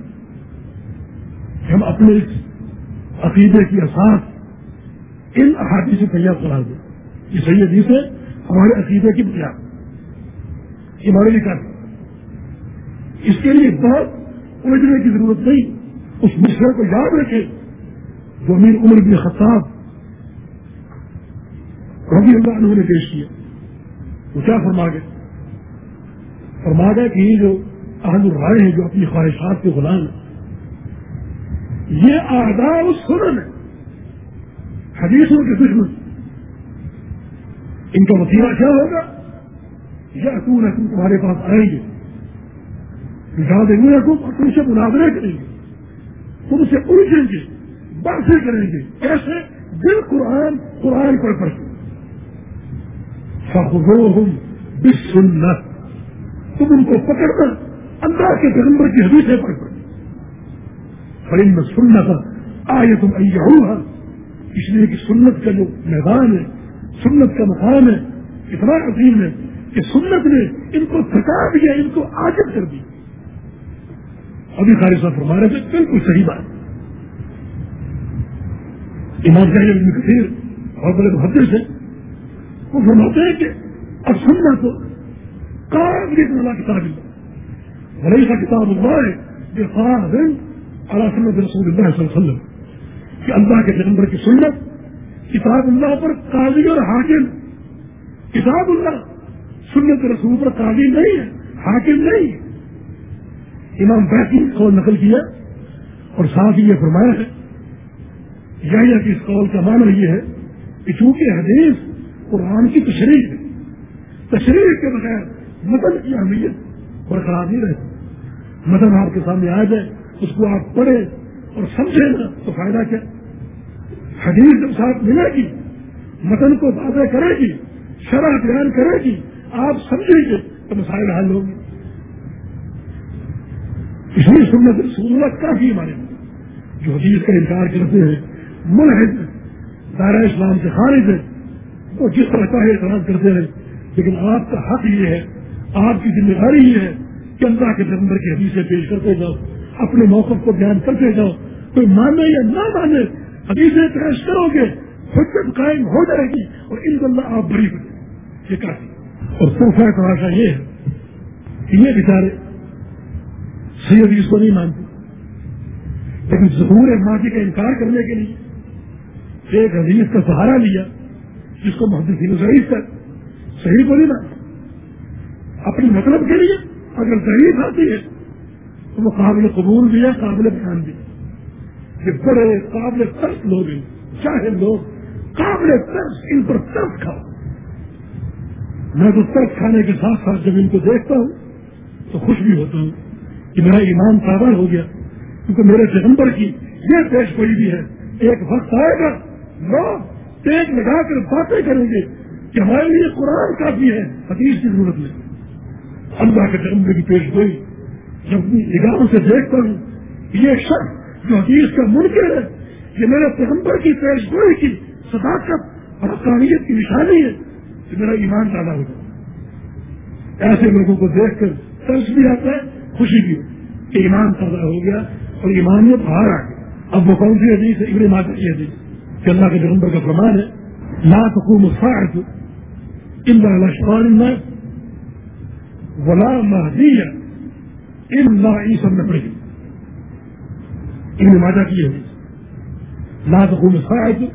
کہ ہم اپنے عقیدے کی احساس ان احادی سے تیار کرا دیں یہ صحیح حدیث ہے، ہمارے عقیدے کی بنیاد۔ یہ ہمارے لیے کافی۔ اس کے لیے بہت الجھنے کی ضرورت نہیں۔ اس مشرے کو یاد رکھے جو امیر عمر بن خطاب رضی اللہ عنہ نے پیش کیا، وہ کیا فرما گئے؟ فرما گئے کہ یہ جو اہم الرائے ہیں، جو اپنی خواہشات کے غلام ہیں یہ آداب سنن ہے حدیثوں کے دشمن ان کا وسیلہ کیا ہوگا؟ یا تو نہ تم تمہارے پاس آئیں گے۔ دیں گے کو تم سے مناظرے کریں گے۔ تم سے الجھیں گے، باتیں کریں گے۔ کیسے دل قرآن قرآن پر پڑھتے۔ ہوں بس سنت تم ان کو پکڑ اللہ کے پیغمبر کی حدیثیں پڑھ پڑ فرین میں سننا تھا آئے تم ایا اس لیے کہ سنت کا جو میدان ہے، سنت کا مقام ہے، اتنا عظیم ہے کہ سنت نے ان کو تھکا دیا، ان کو عادت کر دی ابھی خارج صاحب فرما رہے تھے، بالکل صحیح بات۔ امام صاحب ابن کثیر اور بڑے محدث سے وہ فرماتے ہیں کہ اب سننا تو کافی اللہ کتاب اللہ بھلے کا کتاب اللہ ہے کہ خاص دن اللہ سنت رسول اللہ صلی اللہ علیہ وسلم کہ اللہ کے پیغمبر کی سنت، کتاب اللہ پر قاضی اور حاکم۔ کتاب اللہ، سنت رسول پر قاضی نہیں ہے، حاکم نہیں ہے۔ امام بیٹی قول نقل کیا اور ساتھ ہی یہ فرمایا ہے یا کہ اس قول کا معنی یہ ہے کہ چونکہ حدیث قرآن کی تشریح ہے، تشریح کے بغیر مدن کی اہمیت برقرار نہیں رہتی۔ مدن آپ کے سامنے آ جائے۔ اس کو آپ پڑھیں اور سمجھیں نا تو فائدہ کیا؟ حدیث جب ساتھ ملے گی مدن کو واضح کرے گی، شرح بیان کرے گی، آپ سمجھیں گے تو مسائل حل ہوگی اس لیے سنت رسول اللہ کافی ہمارے جو حدیث کا انکار کرتے ہیں ملحد دائرہ اسلام سے خارج ہے وہ جس طرح کا اعتراض کرتے ہیں، لیکن آپ کا حق یہ ہے، آپ کی ذمہ داری یہ ہے کہ اللہ کے پیغمبر کی حدیثیں پیش کرتے جاؤ اپنے موقف کو بیان کرتے جاؤ۔ کوئی مانے یا نہ مانے، حدیثیں پیش کرو گے حکم قائم ہو جائے گی اور ان اللہ آپ بری بنے یہ کافی۔ اور صوفہ تماشا یہ ہے کہ یہ بیچارے صحیح حدیث کو نہیں مانتے، لیکن ظہور ماضی کا انکار کرنے کے لیے ایک حدیث کا سہارا لیا، جس کو محدود ضعیف کر صحیح کو نہیں مانتے۔ اپنے مطلب کے لیے اگر ضعیف آتی ہے تو وہ قابل قبول بھی ہے، قابل بیان بھی یہ بڑے قابل ترس لوگ ہیں چاہے لوگ۔ قابل ترس، ان پر ترس کھاؤ۔ میں تو ترس کھانے کے ساتھ ساتھ جب ان کو دیکھتا ہوں، تو خوش بھی ہوتا ہوں کہ میرا ایمان تابر ہو گیا۔ کیونکہ میرے پیغمبر کی یہ پیش گوئی بھی ہے، ایک وقت آئے گا، لوگ ٹیک لگا کر باتیں کریں گے کہ ہمارے لیے قرآن کافی ہے، حدیث کی ضرورت نہیں۔ اللہ کے پیغمبر کی پیش گوئی جب اپنی نگاہوں سے دیکھتا ہوں، یہ شخص جو حدیث کا منکر ہے، یہ میرے پیغمبر کی پیش گوئی کی صداقت اور افغانیت کی نشانی ہے کہ میرا ایمان ڈالا ہوگا ایسے لوگوں کو دیکھ کر ترس بھی آتا ہے، خوشی کی کہ ایمان پیدا ہو گیا اور ایمان میں باہر آ گیا اب وہ کون سی حدیث ہے؟ ابن ماتا کی حدیث۔ کہ اللہ کے پیغمبر کا فرمان ہے، لا تقوم الساعت إلا على شرار الناس ولا مهدي إلا عيسى بن مريم. ابن ماجه کی ہے لا تقوم الساعة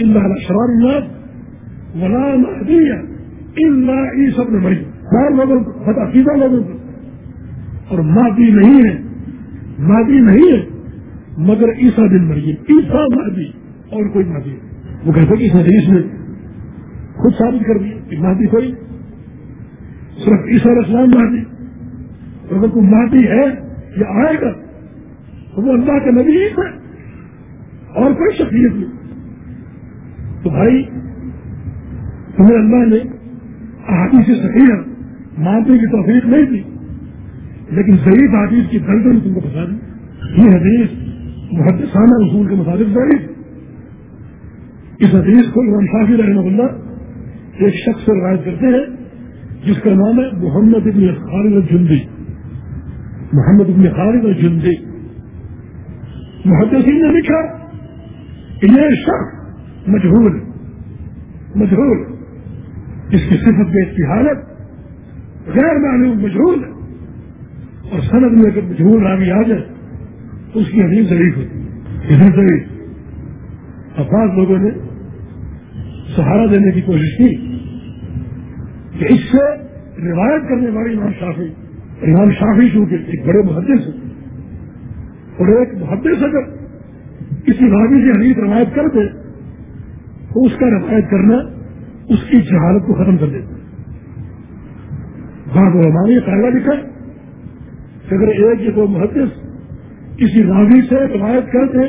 إلا على شرار الناس ولا مهدي إلا عيسى بن مريم. بعض لوگوں کو بد عقیدہ لوگوں کو اور مادی نہیں ہے مادی نہیں ہے مگر عیسیٰ بن مریم عیسیٰ مادی اور کوئی مادی وہ کہتے کہ اس حدیث نے خود ثابت کر دیا کہ مہدی کوئی صرف عیسیٰ علیہ السلام مہدی اگر کوئی مہدی ہے یا آئے گا تو وہ اللہ کا نبی ہی ہے اور کوئی شخصیت نہیں۔ تو بھائی تمہیں اللہ نے احادیث صحیح مانتے کی توفیق نہیں دی، لیکن ضعیف حدیث کی دلدل نے تم کو بتا دی۔ یہ حدیث محدثانہ رسول کے مطابق ضعیف۔ اس حدیث کو امام شافی رحمہ اللہ ایک شخص سے روایت کرتے ہیں، جس کا نام ہے محمد ابن خالد الجندی۔ محمد ابن خالد الجندی محدثین نے لکھا کہ یہ شخص مجہور مجہور جس کی صفت میں اس کی حالت غیر معلوم مجہور ہے اور سند میں اگر مجہور راوی آ جائے، تو اس کی حدیث ضعیف ہوتی ہے ضعیف. افراد لوگوں نے سہارا دینے کی کوشش کی کہ اس سے روایت کرنے والی امام شافی امام شافی چونکہ ایک بڑے محدث ہیں، اور ایک محدث اگر کسی راوی سے حدیث روایت کر دے تو اس کا روایت کرنا اس کی جہالت کو ختم کر دیتا بعض علماء نے قاعدہ لکھا کہ اگر ایک یہ کوئی محدث کسی راوی سے روایت کر دے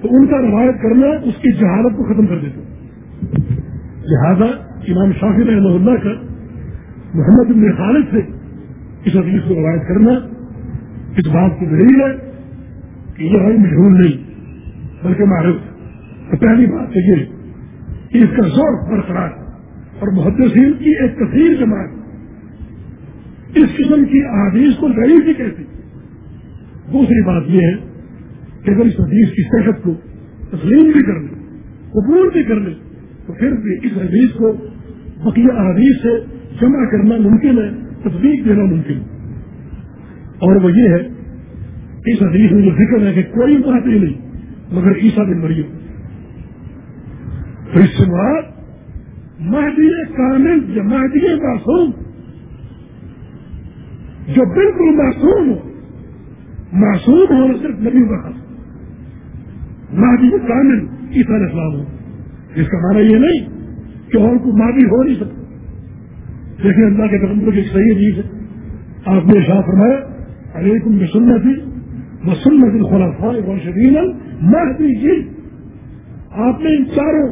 تو ان کا روایت کرنا اس کی جہالت کو ختم کر دیتا لہذا امام شافی رحمہ اللہ کا محمد بن خالد سے اس حدیث کو روایت کرنا اس بات کی دلیل ہے کہ یہ ہے مشہور نہیں، بلکہ معروف تو پہلی بات تو یہ کہ اس کا زور برقرار اور محدثین کی ایک کثیر جماعت اس قسم کی احادیث کو غریب ہی کہتی۔ دوسری بات یہ ہے کہ اگر اس حدیث کی صحت کو تسلیم بھی کر لیں قبول بھی کر لیں تو پھر بھی اس حدیث کو بقیہ احادیث سے جمع کرنا ممکن ہے تصدیق دینا ممکن ہے۔ اور وہ یہ ہے، اس حدیث میں جو ذکر ہے کہ کوئی بات ہی نہیں، مگر عیسیٰ بن مریم۔ تو اس سے مراد مہدی کامل یا مہدی معصوم، جو بالکل معصوم ہو، معصوم ہونا صرف نبی کا مہدی کامل عیسیٰ السلام ہو۔ جس کا معنی یہ نہیں کہ اور کو مادی ہو نہیں سکتا۔ لیکن اللہ کے قدم کو ایک صحیح چیز ہے۔ آپ نے شاہ فرمایا، علیکم بسنتی وسنت الخلفاء الراشدین المہدیین جی۔ آپ نے ان چاروں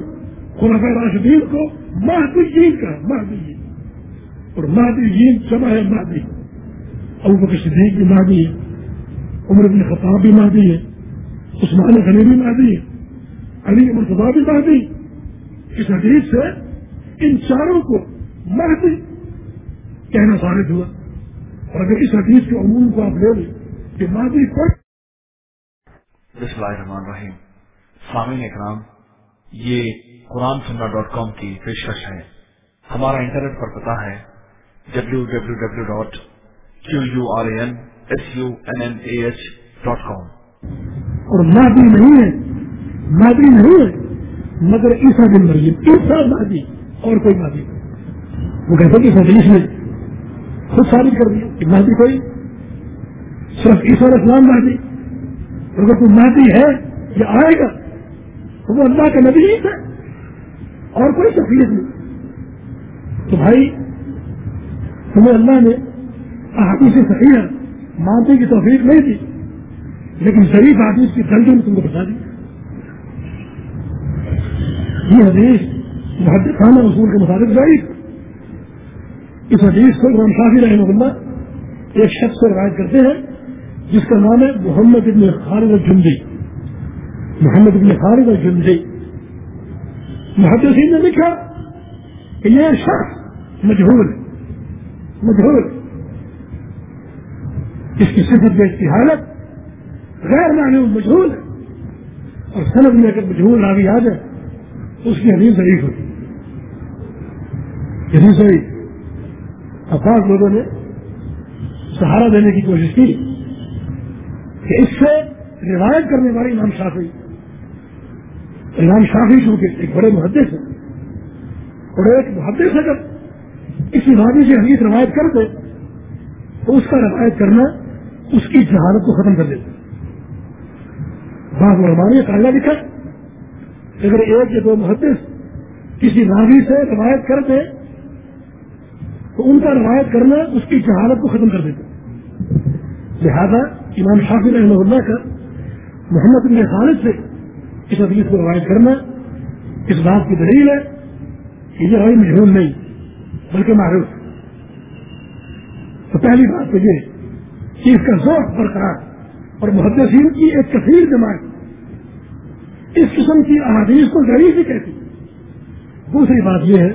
خلفاء راشدین کو مہدیین جی کا مہدیین جی۔ اور مہدیین جمع ہے، مہدی۔ ابو بکر صدیق بھی مہدی ہے، عمر بن خطاب بھی مہدی ہے، عثمان غنی بھی مہدی ہے، علی مرتبہ بھی مہدی۔ اس حدیث سے ان چاروں کو مہدی کہنا ثابت ہوا۔ اور اگر اس حدیث کے عموم کو آپ لے لیں کہ مہدی کوئی بسم اللہ الرحمن الرحیم۔ سامعین اکرام یہ قرآن سننا ڈاٹ کام کی پیشکش ہے۔ ہمارا انٹرنیٹ پر پتا ہے۔ W W W dot Q U R A N S U N N A H dot com اور مہدی نہیں ہے۔ مہدی نہیں ہے مگر عیسیٰ بن مریم۔ عیسیٰ مہدی اور کوئی نہیں۔ وہ کہتے کہ حدیث نے خود ثابت کر دیا کہ مہدی کوئی؟ صرف عیسیٰ علیہ السلام مہدی۔ اگر کوئی مہدی ہے یا آئے گا، تو وہ اللہ کا نبی ہی ہے اور کوئی شخصیت نہیں۔ تو بھائی، تمہیں اللہ نے احادیث صحیح ہے مانتے کی توفیق نہیں دی، لیکن شریف حدیث کی دلدل نے تم کو بتا دی۔ یہ حدیث محدثانہ رسول کے مطابق ضعیف۔ اس حدیث کو امام شافی رحمہ اللہ ایک شخص سے روایت کرتے ہیں، جس کا نام ہے محمد ابن خالد الجندی۔ محمد ابن خالد الجندی۔ محدثین نے لکھا کہ یہ شخص مجہور ہے مجہور اس کی صفت میں اس کی حالت غیر معلوم مجہور ہے۔ اور سند میں اگر مجہور راوی آ جائے، تو اس کی حدیث ضعیف ہوتی۔ اسی سے افاق لوگوں نے سہارا دینے کی کوشش کی کہ اس سے روایت کرنے والے امام شافی امام شافی چونکہ ایک بڑے محدث ہیں اور ایک محدث اگر کسی وادی سے حدیث روایت کر دے تو اس کا روایت کرنا اس کی جہالت کو ختم کر دیتا۔ بعض علماء کا اللہ لکھا اگر ایک یا دو محدث کسی راوی سے روایت کر دے تو ان کا روایت کرنا، اس کی جہالت کو ختم کر دیتا لہذا امام شافی رحمہ اللہ کا محمد بن خالد سے اس حدیث کو روایت کرنا اس بات کی دلیل ہے کہ یہ روی مجھول نہیں، بلکہ معروف۔ تو پہلی بات تو یہ کہ اس کا ذوق برقرار اور محدثین کی ایک کثیر جماعت اس قسم کی احادیث کو ضرور بھی کہتی۔ دوسری بات یہ ہے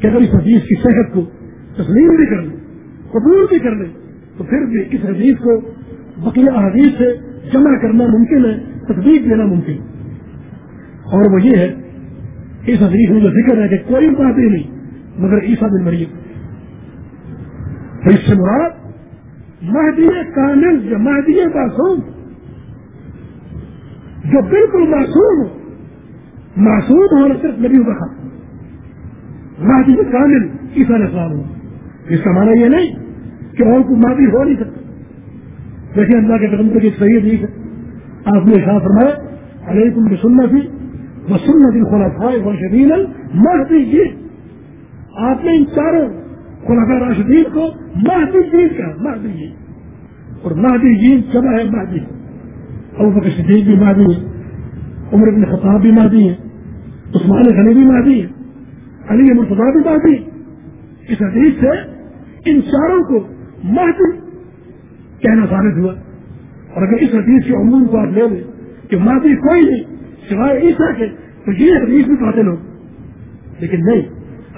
کہ اگر اس حدیث کی صحت کو تسلیم بھی کر لیں، قبول بھی کر لیں، تو پھر بھی اس حدیث کو بقیہ احادیث سے جمع کرنا ممکن ہے تصدیق دینا ممکن ہے۔ اور وہ یہ ہے، اس حدیث میں جو ذکر ہے کہ کوئی بات ہی نہیں، مگر عیسا بن مریم۔ تو اس سے مراد مہدی کامل یا مہدی معصوم، جو بالکل معصوم ہو، معصوم ہونا صرف نبی کا مہدی کامل عیسا السلام ہو۔ اس کا معنی یہ نہیں کہ اور کو مادی ہو نہیں سکتا دیکھیے اللہ کے قدم کی صحیح حدیث ہے۔ آپ نے شاہ فرمایا، علیکم بسنہ تھی وہ سننا دن خلا تھا وہ شدید مہدی جی۔ آپ نے ان چاروں خلافہ راشدین کو مہدی جین کا مہدی جی۔ اور مہدی جین جمع ہے، مہدی۔ ابو بکر صدیق بھی مہدی ہے، عمر بن خطاب بھی مہدی ہے، عثمان غنی بھی مہدی ہے، علی مرتبہ بھی مہدی اس حدیث سے ان چاروں کو مہدی کہنا ثابت ہوا۔ اور اگر اس حدیث کے عموم کو آپ لے لیں کہ مہدی کوئی نہیں، سوائے عیسا کے، تو یہ حدیث بھی پاتے لوگ لیکن نہیں،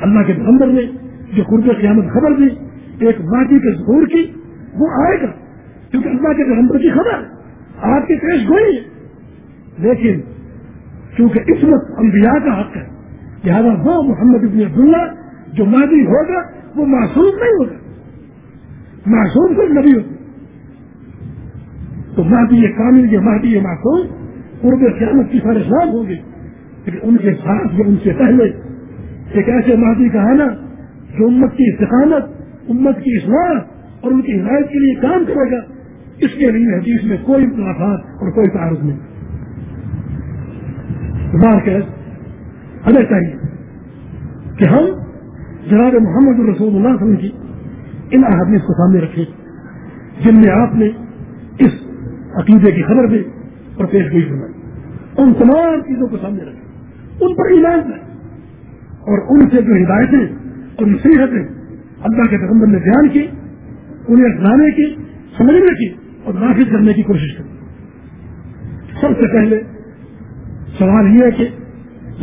اللہ کے پیغمبر نے جو قرب قیامت خبر دی، ایک ماضی کے ظہور کی، وہ آئے گا۔ کیونکہ اللہ کے پیغمبر کی خبر آپ کی پیش گوئی ہے۔ لیکن چونکہ اس وقت انبیاء کا حق ہے، لہٰذا وہ محمد ابن عبداللہ جو ماضی ہوگا وہ معصوم نہیں ہوگا معصوم سے نبی ہوگا تو مادی یہ کامل، یہ مادی یہ معصوم، قرب قیامت کی سارے سال ہوں گے۔ لیکن ان کے ساتھ یا ان سے پہلے ایک ایسے مادی کا آنا جو امت کی استقامت، امت کی اصلاح اور ان کی ہدایت کے لیے کام کرے گا، اس کے لیے حدیث میں کوئی اختلافات اور کوئی تعارف نہیں۔ ہمیں چاہیے کہ ہم جناب محمد الرسول اللہ علیہ وسلم کی ان احادیث کو سامنے رکھیں جن میں آپ نے اس عقیدے کی خبر دی اور پیش گوئی سنائی ان تمام چیزوں کو سامنے رکھیں ان پر ایمان ہے اور ان سے جو ہدایتیں اور نصیحتیں اللہ کے پیغمبر نے بیان کی، انہیں اپنانے کی، سمجھنے کی اور نافذ کرنے کی کوشش کی۔ سب سے پہلے سوال یہ ہے کہ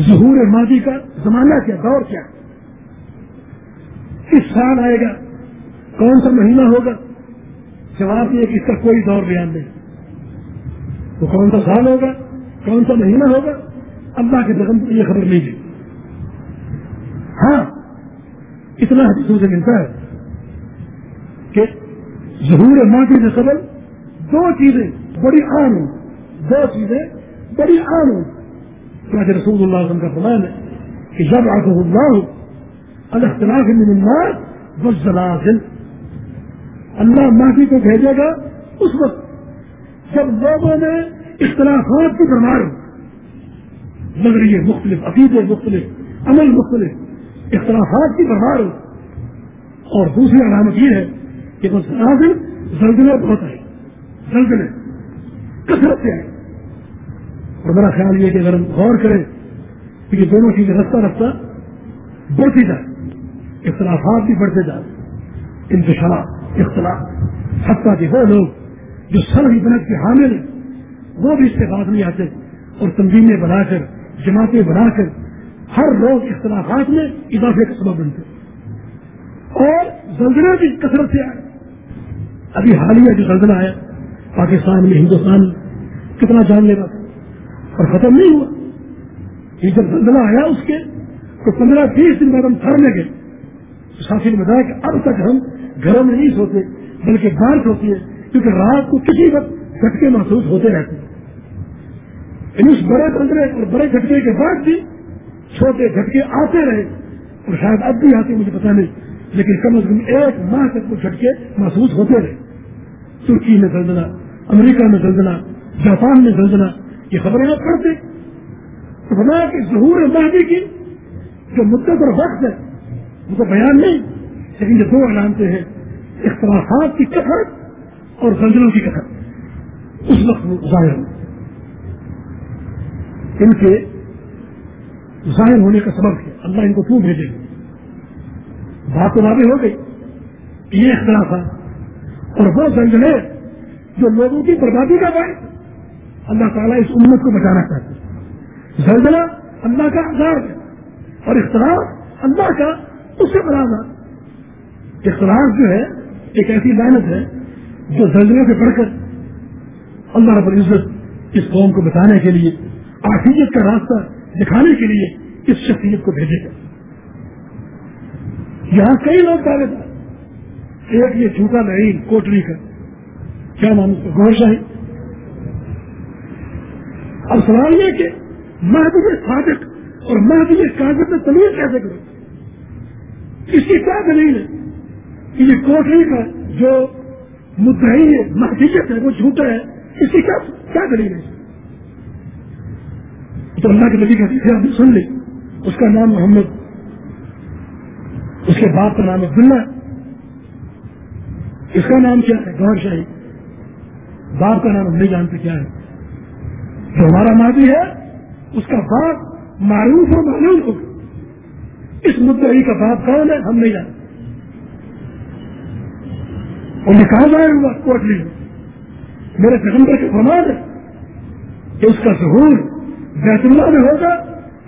ظہور ماضی کا زمانہ کیا، دور کیا؟ کس سال آئے گا؟ کون سا مہینہ ہوگا؟ جواب یہ کہ اس کا کوئی دور بیان نہیں۔ تو کون سا سال ہوگا؟ کون سا مہینہ ہوگا؟ اللہ کے پیغمبر یہ خبر نہیں دی۔ ہاں اتنا حدیثوں سے ملتا ہے کہ ظہور ماضی سے قبل دو چیزیں بڑی عام ہوں۔ دو چیزیں بڑی عام ہوں۔ کیا رسول اللہ علیہ وسلم کا فرمان ہے کہ جب آپ اللہ ہو الاختلاف من الناس والزلازل. اللہ ماضی کو بھیجے گا اس وقت جب لوگوں میں اختلافات کی بھرمار ہو نظریے مختلف عقیدے، مختلف عمل، مختلف اختلافات کی بہار ہو اور دوسری علامت یہ ہے کہ وہ سنازل زلزلے بہت آئے۔ زلزلے کثرت سے آئے۔ اور میرا خیال یہ کہ اگر ہم غور کریں کہ دونوں چیزیں رفتہ رفتہ بڑھتی جائے اختلافات بھی بڑھتے جائے انتشار، اختلاف۔ حتیٰ کہ وہ لوگ جو سر ہی کے حامل ہیں، وہ بھی اس کے بعد نہیں آتے اور تنظیمیں بنا کر، جماعتیں بنا کر ہر روز اختلافات میں اضافے کا سبب بنتے اور زلزلے بھی کثرت سے آئے ابھی حالیہ جو زلزلہ آیا، پاکستان میں، ہندوستان کتنا جان لے تھا اور ختم نہیں ہوا۔ یہ جب زلزلہ آیا اس کے، تو پندرہ بیس دن بعد ہم تھرنے گئے۔ ساتھی نے بتایا کہ اب تک ہم گھروں میں نہیں سوتے، بلکہ بارش ہوتی ہے کیونکہ رات کو کسی وقت جھٹکے محسوس ہوتے رہتے ہیں۔ یعنی اس بڑے بندرے اور بڑے جھٹکے کے بعد بھی چھوٹے جھٹکے آتے رہے۔ اور شاید اب بھی آتے مجھے پتا نہیں، لیکن کم از کم ایک ماہ تک وہ جھٹکے محسوس ہوتے رہے۔ ترکی میں زلزلہ، امریکہ میں زلزلہ، جاپان میں زلزلہ، یہ خبریں آپ پڑھتے تو بنا کہ ظہور مہدی کی جو مدت اور وقت ہے وہ تو بیان نہیں، لیکن یہ دو علامتیں ہیں، اختلافات کی کثرت اور زلزلوں کی کثرت اس وقت ظاہر ہو۔ ان کے ظاہر ہونے کا سبب ہے اللہ ان کو کیوں بھیجے؟ بات تو واضح ہو گئی یہ اختلاف ہے اور وہ زلزلے جو لوگوں کی بربادی کا باعث اللہ تعالیٰ اس امت کو بچانا چاہتے زلزلہ اللہ کا آزار ہے اور اختلاف اللہ کا اس سے بڑا اختلاف جو ہے، ایک ایسی لانت ہے جو زلزلے سے پڑھ کر اللہ رب العزت اس قوم کو بتانے کے لیے آفیت کا راستہ دکھانے کے لیے اس شخصیت کو بھیجے گا۔ یہاں کئی لوگ دعوے دار ایک یہ جھوٹا نہیں کوٹری کا، کیا مان غور شاہی۔ اب سوال یہ کہ محدود صادق اور محدود کاغذ میں تمیز کیسے کرو؟ اس کی کیا دلیل ہے؟ کہ یہ کوٹری کا جو مدعی ہے محدیت ہے، وہ جھوٹا ہے، اس کی کیا دلیل ہے؟ تو اللہ کے نبی کا آپ نے سن لی اس کا نام محمد، اس کے باپ کا نام عبداللہ اس کا نام کیا ہے؟ گور شاہی۔ باپ کا نام ہم نہیں جانتے کیا ہے۔ جو ہمارا ماضی ہے، اس کا باپ معروف اور معلوم ہوگا۔ اس مدعی کا باپ کون ہے؟ ہم نہیں جانتے۔ اور کہا جائے ہوا کوٹ لی میرے پیغمبر کے فرمان ہے کہ اس کا ظہور بیت اللہ میں ہوگا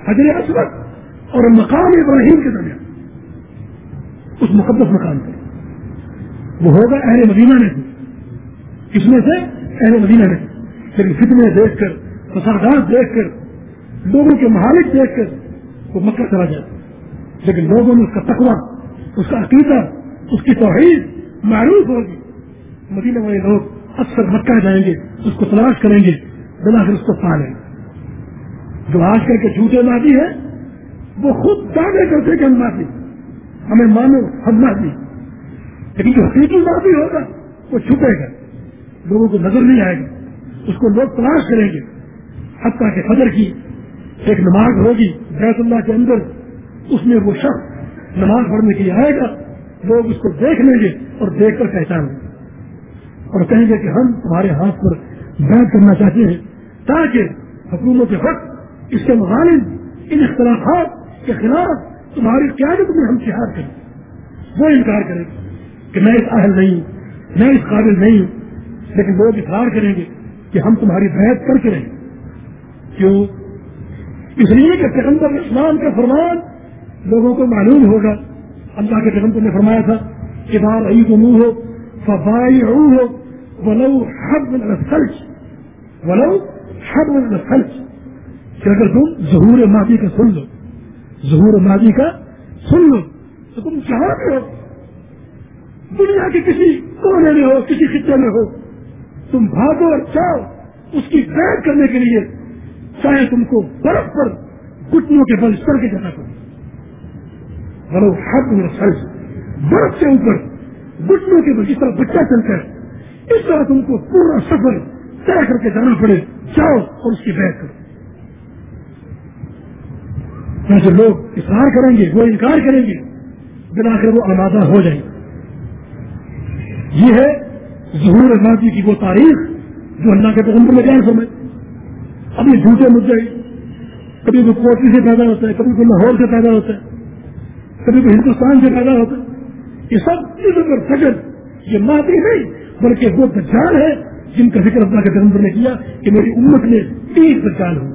حضر اسود اور مقام ابراہیم کے درمیان۔ اس مقدس مقام پر۔ وہ ہوگا اہل مدینہ میں بھی اس میں سے اہل مدینہ میں لیکن فتنے دیکھ کر، فسادات دیکھ کر، لوگوں کے محالک دیکھ کر وہ مکہ چلا جاتا۔ لیکن لوگوں نے اس کا تقوی، اس کا عقیدہ، اس کی توحید معروف ہوگی۔ مدینہ والے لوگ اکثر مکہ جائیں گے، اس کو تلاش کریں گے بنا کر اس کو پالیں۔ گے جو آج کل کے جھوٹے مادی ہیں، وہ خود دعوے کرتے کہ ہم مادی، ہمیں مانو، ہم مادی۔ لیکن جو حقیقی مادی ہوگا، وہ چھپے گا۔ لوگوں کو نظر نہیں آئے گا۔ اس کو لوگ تلاش کریں گے۔ حتیٰ کے فجر کی ایک نماز ہوگی، بیت اللہ کے اندر اس میں وہ شخص نماز پڑھنے کے لیے آئے گا، لوگ اس کو دیکھ لیں گے اور دیکھ کر پہچان گے اور کہیں گے کہ ہم تمہارے ہاتھ پر بیت کرنا چاہتے ہیں تاکہ حکومت حق، اس کے مغالب ان اختلافات کے خلاف تمہاری قیادت میں ہم شہار کریں۔ وہ انکار کریں گے کہ میں اس اہل نہیں، میں اس قابل نہیں ہوں لیکن لوگ اقرار کریں گے کہ ہم تمہاری بیعت کر کے رہیں۔ کیوں؟ اس لیے کہ پیغمبر اسلام کا فرمان لوگوں کو معلوم ہوگا۔ اللہ کے پیغمبر نے فرمایا تھا کہ بار عی کو منہ ہو فبائی ہو، ولو حد خرچ ولو حد خرچ کہ اگر تم ظہور ماضی کا سن لو، ظہور ماضی کا سن لو، تو تم جہاں بھی ہو، دنیا کے کسی کونے میں ہو، کسی خطے میں ہو، تم بھاگو اور چاہو اس کی قید کرنے کے لیے، چاہے تم کو برف پر گٹنوں کے بل سر کے جانا پڑے بڑو حد میں سر برف سے اوپر گٹنوں کے جس طرح بچہ چلتا ہے، اس طرح تم کو پورا سفر طے کر کے جانا پڑے۔ جاؤ اور اس کی بیٹھ کرو۔ جیسے لوگ اصرار کریں گے، وہ انکار کریں گے بنا کر وہ آمادہ ہو جائیں گے۔ یہ ہے ظہور ماضی کی وہ تاریخ جو اللہ کے پیغمبر میں جان سمجھ اب یہ جھوٹے مدعے، کبھی کوئی کوٹری سے پیدا ہوتا ہے، کبھی کوئی لاہور سے پیدا ہوتا ہے۔ کبھی ہندوستان سے پیدا ہوتا ہے۔ یہ سب ادھر فجر یہ ماضی نہیں، بلکہ وہ دجال ہے جن کا ذکر اللہ کے پیغمبر نے کیا کہ میری امت میں تیس دجال ہوں۔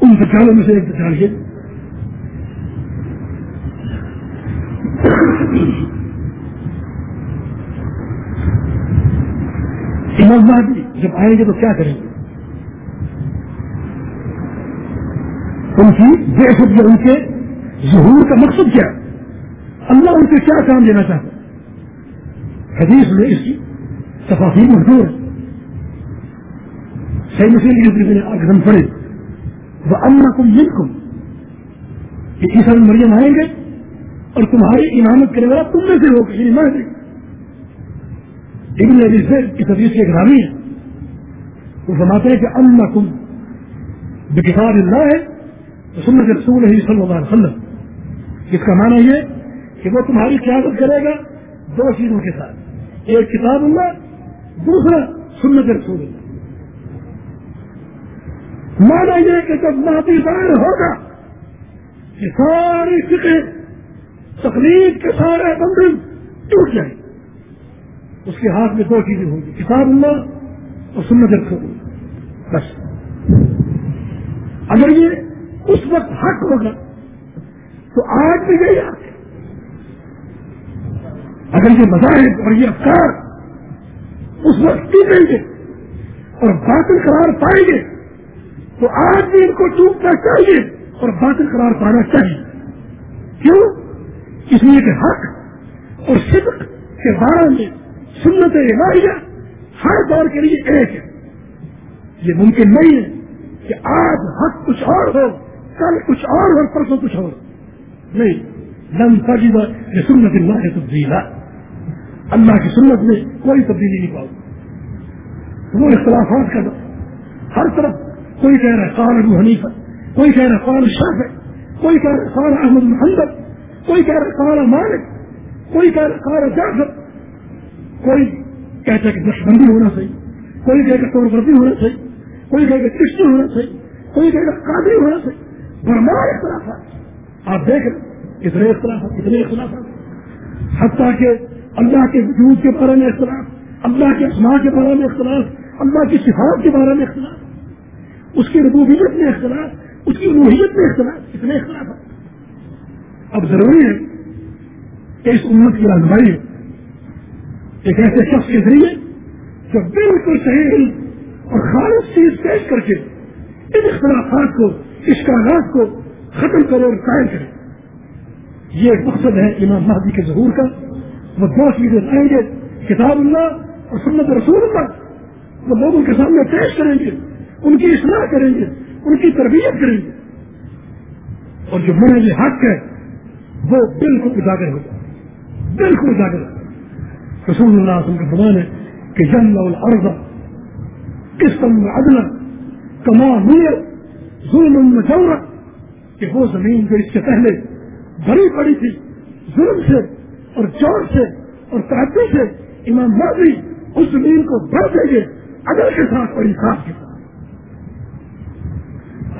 ان دجالوں میں سے ایک دجال یہ۔ امام مہدی جب آئیں گے تو کیا کریں گے؟ ان کی بے خود ان کے ظہور کا مقصد کیا؟ اللہ ان سے کیا کام دینا چاہتا حدیث میں اس کی تفاصیل مشہور ہے۔ صحیح مسلم کی اگر پڑے وہ امن کم مل کم کہ عیسا مریم آئیں گے اور تمہاری امامت کرنے والا تم میں سے ہو ہوگا یعنی میں ابن علی سے اس حدیث کی اگرانی ہے۔ وہ فرماتے ہیں کہ امن کم بے کتاب اللہ ہے سنت رسول صلی اللہ علیہ وسلم۔ اس کا معنی یہ کہ وہ تمہاری قیادت کرے گا دو چیزوں کے ساتھ۔ ایک کتاب اللہ، دوسرا سنت رسول اللہ۔ مانا یہ کہ جب ماضی ظاہر ہوگا کہ ساری فکر تقلید کے سارے بندن ٹوٹ جائیں۔ اس کے ہاتھ میں دو چیزیں ہوں گی، کتاب اللہ اور سنت رسول اللہ۔ بس۔ اگر یہ اس وقت حق ہوگا تو آج بھی یہی حق ہے۔ اگر یہ مذاہب اور یہ افکار اس وقت ٹوٹیں گے اور باطل قرار پائیں گے، تو آج بھی ان کو ٹوٹنا چاہیے اور باطل قرار پانا چاہیے۔ کیوں؟ اس لیے کہ حق اور صدق کے بارے میں سنت الہیہ ہر دور کے لیے ایک ہے۔ یہ ممکن نہیں ہے کہ آج حق کچھ اور ہو، کل کچھ اور ہو، پرسوں کچھ اور۔ نہیں لم تجد سنت اللہ ہے تبدیلا اللہ کی سنت میں کوئی تبدیلی نہیں پاؤ وہ اختلافات کا ہر طرف کوئی کہہ رہا ہے قال ابو حنیفہ کوئی کہہ رہا ہے قال شاف کوئی کہہ رہا ہے احمد محمد کوئی کہہ رہا ہے قال مالک کوئی کہہ رہا ہے قال جعفر. کوئی کہتا ہے کہ نشبندی ہونا چاہیے کوئی کہہ کہ طور وردی ہونا چاہیے کوئی کہے گا کشتی ہونا چاہیے کوئی کہے گا قادری ہونا چاہیے برمار اختلافات. آپ دیکھ رہے اتنے اختلافات اتنے اختلافات حتیٰ کہ اللہ کے وجود کے بارے میں اختلاف، اللہ کے اسماء کے بارے میں اختلاف، اللہ کی صفات کے بارے میں اختلاف، اس کی ربوبیت میں اختلاف، اس کی روحیت میں اختلاف، اتنے اختلاف اب ضروری ہے کہ اس امت کی رہنمائی ایک ایسے شخص کے ذریعے جو بالکل صحیح اور خالص چیز پیش کر کے ان اختلافات کو اشکالات کو ختم کرے اور قائم کرے۔ یہ ایک مقصد ہے امام مہدی کے ظہور کا۔ وہ دو چیزیں لائیں گے کتاب اللہ اور سنت رسول اللہ۔ وہ لوگوں کے سامنے پیش کریں گے، ان کی اصلاح کریں گے، ان کی تربیت کریں گے۔ اور جو من یہ حق ہے، وہ بالکل اجاگر ہوگا۔ بالکل اجاگر ہوگا۔ رسول اللہ کا فرمان ہے کہ جنگ الارض قسم عدل کما تمام ظلم مجورہ کہ وہ زمین جو اس سے پہلے بڑی پڑی تھی، ظلم سے اور چور سے اور تعدی سے امام ماضی اس زمین کو بھر دیں گے، عدل کے ساتھ اور انصاف کے ساتھ۔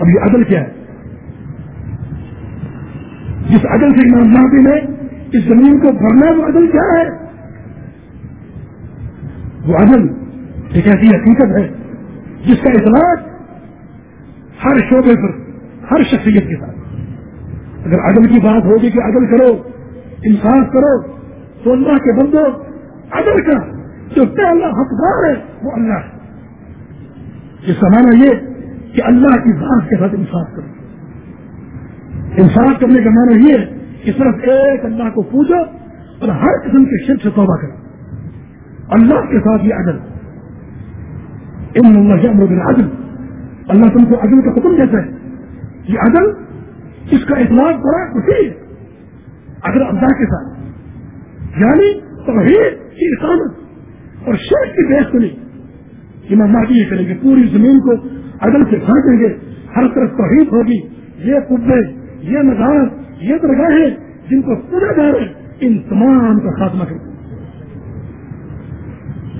اب یہ عدل کیا ہے؟ جس عدل سے امام ماضی نے اس زمین کو بھرنا وہ عدل کیا ہے؟ وہ عدل ایک ایسی حقیقت ہے جس کا اطلاق ہر شعبے پر، ہر شخصیت کے ساتھ۔ اگر عدل کی بات ہوگی کہ عدل کرو، انصاف کرو، تو اللہ کے بندو عدل کا جو پہلا حقدار ہے، وہ اللہ ہے۔ یہ سمانا یہ کہ اللہ کی بات کے ساتھ انصاف کرو۔ انصاف کرنے کا معنی یہ ہے کہ صرف ایک اللہ کو پوجو اور ہر قسم کے شرک سے توبہ کرو۔ اللہ کے ساتھ یہ عدل۔ ان اللہ امر عدل اللہ تم کو عدل کا حکم دیتا ہے۔ یہ عدل اس کا اطلاق بڑا خوشی ہے۔ اگر اللہ کے ساتھ یعنی توحید کی اقامت اور شیخ کی بحث سنی امام مہدی یہ کریں گے، پوری زمین کو عدل سے پھانٹیں گے، ہر طرف توحید ہوگی۔ یہ قبے یہ مدار، یہ درگاہیں جن کو پورا جا رہے ان تمام کا خاتمہ کریں۔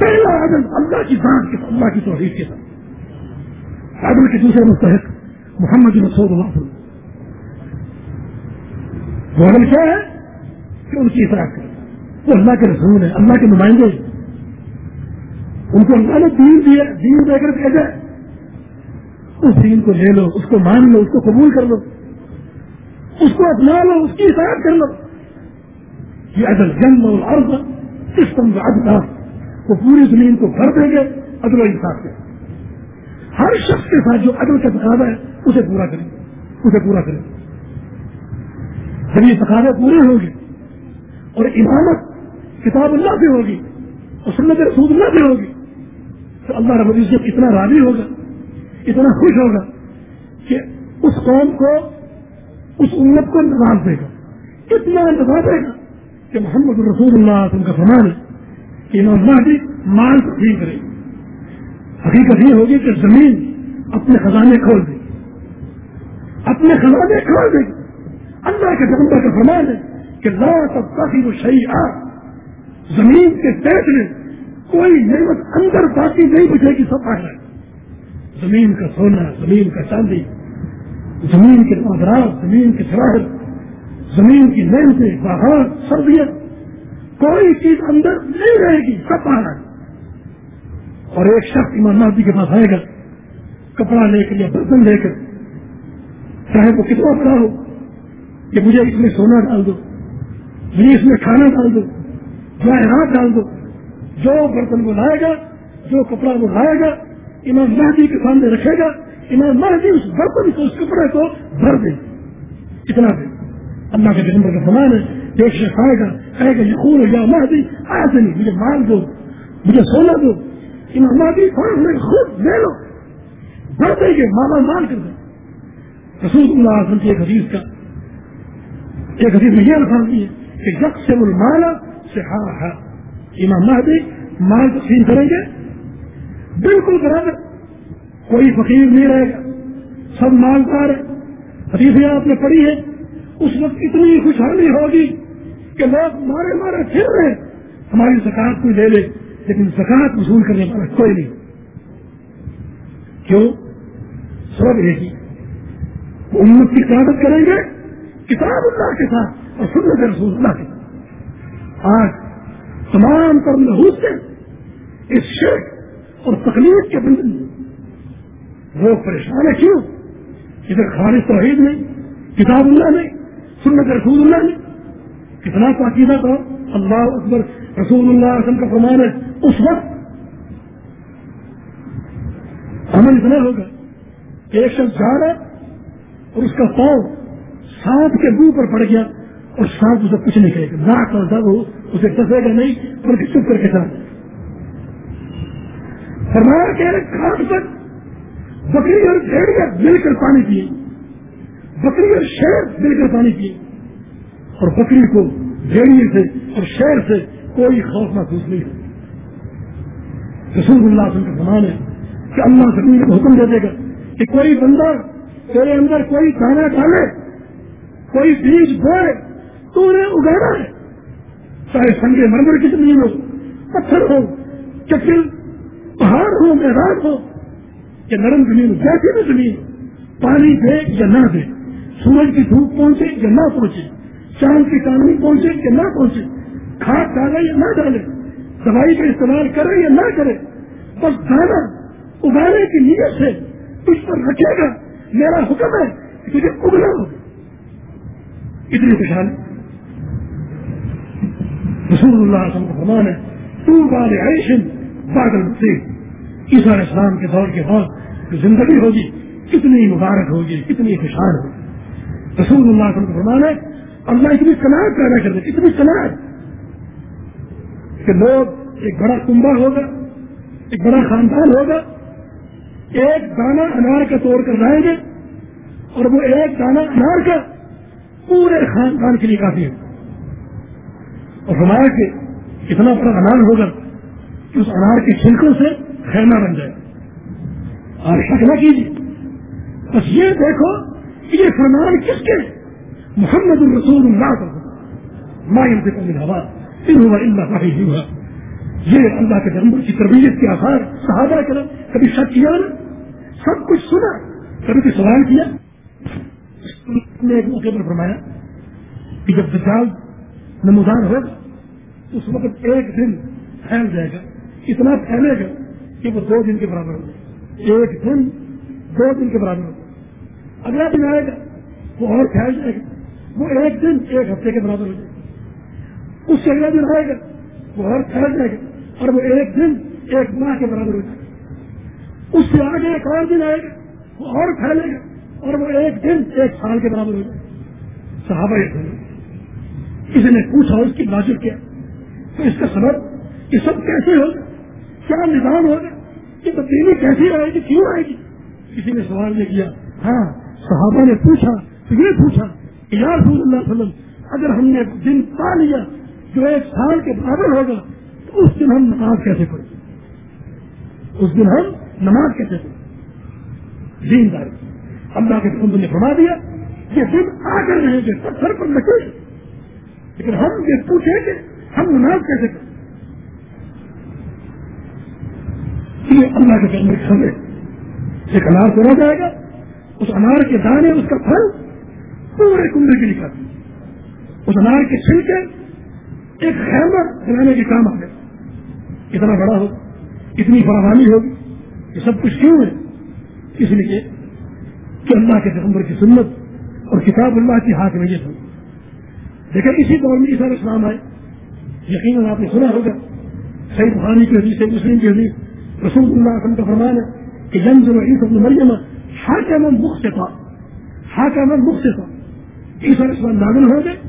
پہلا عدل اللہ کی ذات کے اللہ کی توحید کے ساتھ۔ عدل کے دوسرے مستحق، محمد مسعود اللہ علیہ وہ کیا ہے؟ کہ ان کی اطلاع کرے۔ وہ اللہ کے رسول ہیں، اللہ کے نمائندے ان کو اللہ نے دین دیا، دین دے کر بھیجا۔ اس دین کو لے لو، اس کو مان لو، اس کو قبول کر لو۔ اس کو اپنا لو، اس کی اطاعت کر لو۔ یہ عدل جنگ اور عرض سسٹم کا وہ پوری زمین کو بھر دیں گے عدل و انصاف سے ہر شخص کے ساتھ جو عدل کا تقاضا ہے، اسے پورا کریں۔ گے اسے پورا کریں۔ گے جب یہ تقاضے پورے ہوں گے اور امامت کتاب اللہ سے ہوگی اور سنت رسول اللہ سے ہوگی، تو اللہ رب العزت اتنا راضی ہوگا، اتنا خوش ہوگا کہ اس قوم کو، اس امت کو نواز دے گا۔ اتنا انتظار دے گا کہ محمد رسول اللہ کا فرمان ہے کہ امام مہدی مال تقسیم کرے۔ حقیقت یہ ہوگی کہ زمین اپنے خزانے کھول دے۔ اپنے خزانے کھول دے۔ گی اللہ کے جنگل کا فرمان ہے کہ لا تب کافی وہ صحیح زمین کے پیٹ میں کوئی نعمت اندر باقی نہیں بچے گی، سب آ زمین کا سونا، زمین کا چاندی، زمین کے معذرات زمین کے شراہد زمین کی نعمتیں باہر سردیاں، کوئی چیز اندر نہیں رہے گی، سب آ رہا ہے اور ایک شخص ایمان مادی کے پاس آئے گا، کپڑا لے کر یا برتن لے کر چاہے وہ کتنا بڑا ہو کہ مجھے اس میں سونا ڈال دو، مجھے اس میں کھانا ڈال دو جواہرات ڈال دو۔ جو برتن وہ لائے گا، جو کپڑا وہ لائے گا، امام مہدی کے سامنے رکھے گا، امام مہدی اس برتن کو، اس کپڑے کو بھر دے۔ اتنا دے۔ اللہ کے جنمبر کا سامان ہے ایک شخص آئے گا، کہے گا یہ خون یا مہدی آج نہیں، مجھے مال دو، مجھے سونا دو۔ امام مہدی میں خود لے لو۔ بھر دیں گے مالا مال کر دیں رسول اللہ علیہ وسلم کی ایک حدیث کا ایک حدیث میں یہ الفاظ بھی ہے کہ یک سے وہ سے ہاں ہے امام مہدی مال تقسیم کریں گے بالکل برابر کوئی فقیر نہیں رہے گا سب مالدار ہے حدیث آپ نے پڑھی ہے اس وقت اتنی خوشحالی ہوگی کہ لوگ مارے مارے پھر رہے. ہماری زکات کوئی لے لے، لیکن زکات وصول کرنے والا کوئی نہیں. کیوں؟ سب رہے گی امت کی قیادت کریں گے کتاب اللہ کے ساتھ اور سنت رسول اللہ کے ساتھ۔ آج تمام تر لہوس سے اس شرک اور تکلیف کے بندے۔ لوگ پریشان ہے کیوں؟ ادھر خالص توحید نہیں، کتاب اللہ نہیں، سنت رسول اللہ نہیں۔ کتنا پاکیزہ تو اللہ اکبر رسول اللہ وسلم کا فرمان ہے، اس وقت عمل اتنا ہوگا کہ ایک شخص جا رہا اور اس کا پاؤں سانپ کے منہ پر پڑ گیا اور سانپ اسے کچھ نہیں کہے گا۔ نہ کرتا وہ اسے ڈسے گا نہیں، بلکہ چپ کر کے ساتھ۔ فرمایا کہ گھاٹ پر بکری اور بھیڑیا مل کر پانی پیے۔ بکری اور شیر مل کر پانی پیے۔ اور بکری کو بھیڑیے سے اور شیر سے کوئی خوف محسوس نہیں ہو رسول اللہ وسلم کا سامان ہے کہ اللہ زمین کو حکم دے دے گا کہ کوئی بندہ تیرے اندر کوئی دانا ڈالے کوئی بیج بوئے تو انہیں اگانا ہے۔ چاہے سنگے مرمر کی زمین ہو پتھر ہو چکل پہاڑ ہو، میدان ہو، یا نرم زمین ہو جیسی بھی زمین، پانی دے یا نہ دے، سورج کی دھوپ پہنچے یا نہ پہنچے، چاند کی چاندنی پہنچے یا نہ پہنچے، کھاد ڈالے یا نہ ڈالے، دوائی کا استعمال کرے یا نہ کرے، بس دانا اگانے کی نیت سے اس پر رکھے گا، میرا حکم ہے کہ تجھے اگنا ہو۔ اتنی خوشحالی۔ رسول اللہ وسلم کا فرمان ہے، تو بال عیشن باغل سے عیسیٰ اسلام کے دور کے بعد جو زندگی ہوگی، کتنی مبارک ہوگی، کتنی خوشحال ہوگی۔ رسول اللہ وسلم کا فرمان ہے، اللہ اتنی صنعت پیدا کر دے، اتنی صنعت کہ لوگ ایک بڑا کنبا ہوگا، ایک بڑا خاندان ہوگا، ایک دانا انار کا توڑ کر لائیں گے اور وہ ایک دانا انار کا پورے خاندان کے لیے کافی ہے۔ اور ہمارا کہ اتنا بڑا انار ہوگا کہ اس انار کے چھلکوں سے خیمہ بن جائے۔ اور شک نہ کیجیے۔ بس یہ دیکھو کہ یہ فرمان کس کے محمد الرسول اللہ کا مائن سے کمی ہوا ہوا اللہ کا ہوا یہ اللہ کے جنم کی تربیت کے آثار، صحابہ کرو کبھی شک کیا نا؟ سب کچھ سنا، کبھی کوئی سوال کیا۔ نے ایک موقع پر فرمایا کہ جب دجال نمودار ہوگا، اس وقت ایک دن پھیل جائے گا، اتنا پھیلے گا کہ وہ دو دن کے برابر ہوگا۔ ایک دن، دو دن کے برابر ہوگا۔ اگلا دن آئے گا، وہ اور پھیل جائے گا۔ وہ ایک دن، ایک ہفتے کے برابر ہو جائے گا اس سے اگلا دن آئے گا، وہ اور پھیل جائے گا اور وہ ایک دن، ایک ماہ کے برابر ہو جائے گا اس سے آگے ایک اور دن آئے گا، وہ اور پھیلے گا۔ اور وہ ایک دن ایک سال کے برابر ہو جائے گا صحابہ کسی نے پوچھا اس کی واجب کیا؟ تو اس کا سبب یہ سب کیسے ہوگا کیا نظام ہوگا یہ تبدیلی کیسی آئے گی؟ کیوں آئے گی؟ کسی نے سوال یہ کیا ہاں صحابہ نے پوچھا تو یہ پوچھا کہ یا رسول اللہ وسلم، اگر ہم نے دن پا لیا جو ایک سال کے برابر ہوگا، تو اس دن ہم نماز کیسے پڑھیں اس دن ہم نماز کیسے پڑھیں دین داری۔ اللہ کے حکم نے فرما دیا، یہ دن آ کر رہیں گے پتھر پر لگے لیکن ہم یہ پوچھیں کہ ہم نماز کیسے کریں یہ اللہ کے جنم سمجھے ایک انار توڑا جائے گا، اس انار کے دانے، اس کا پھل پورے کنڈے کے نکل اس انار کے چھلکے ایک خیمت بنانے کے کام آ گئے اتنا بڑا ہو اتنی فراوانی ہوگی یہ سب کچھ کیوں ہے؟ اس لیے کہ اللہ کے پیغمبر کی سنت اور کتاب اللہ کی حاکمیت ہو۔ دیکھیں اسی دور میں عیسیٰ اسلام آئے۔ یقیناً آپ نے سنا ہوگا، صحیح بخاری کی حدیث مسلم کی حدیث۔ رسول اللہ وسلم کا فرمان ہے کہ جنگ جو عیسیٰ مریم حاکم مختصا حاکم مختصا عیسیٰ اسلام نازل ہوں گے،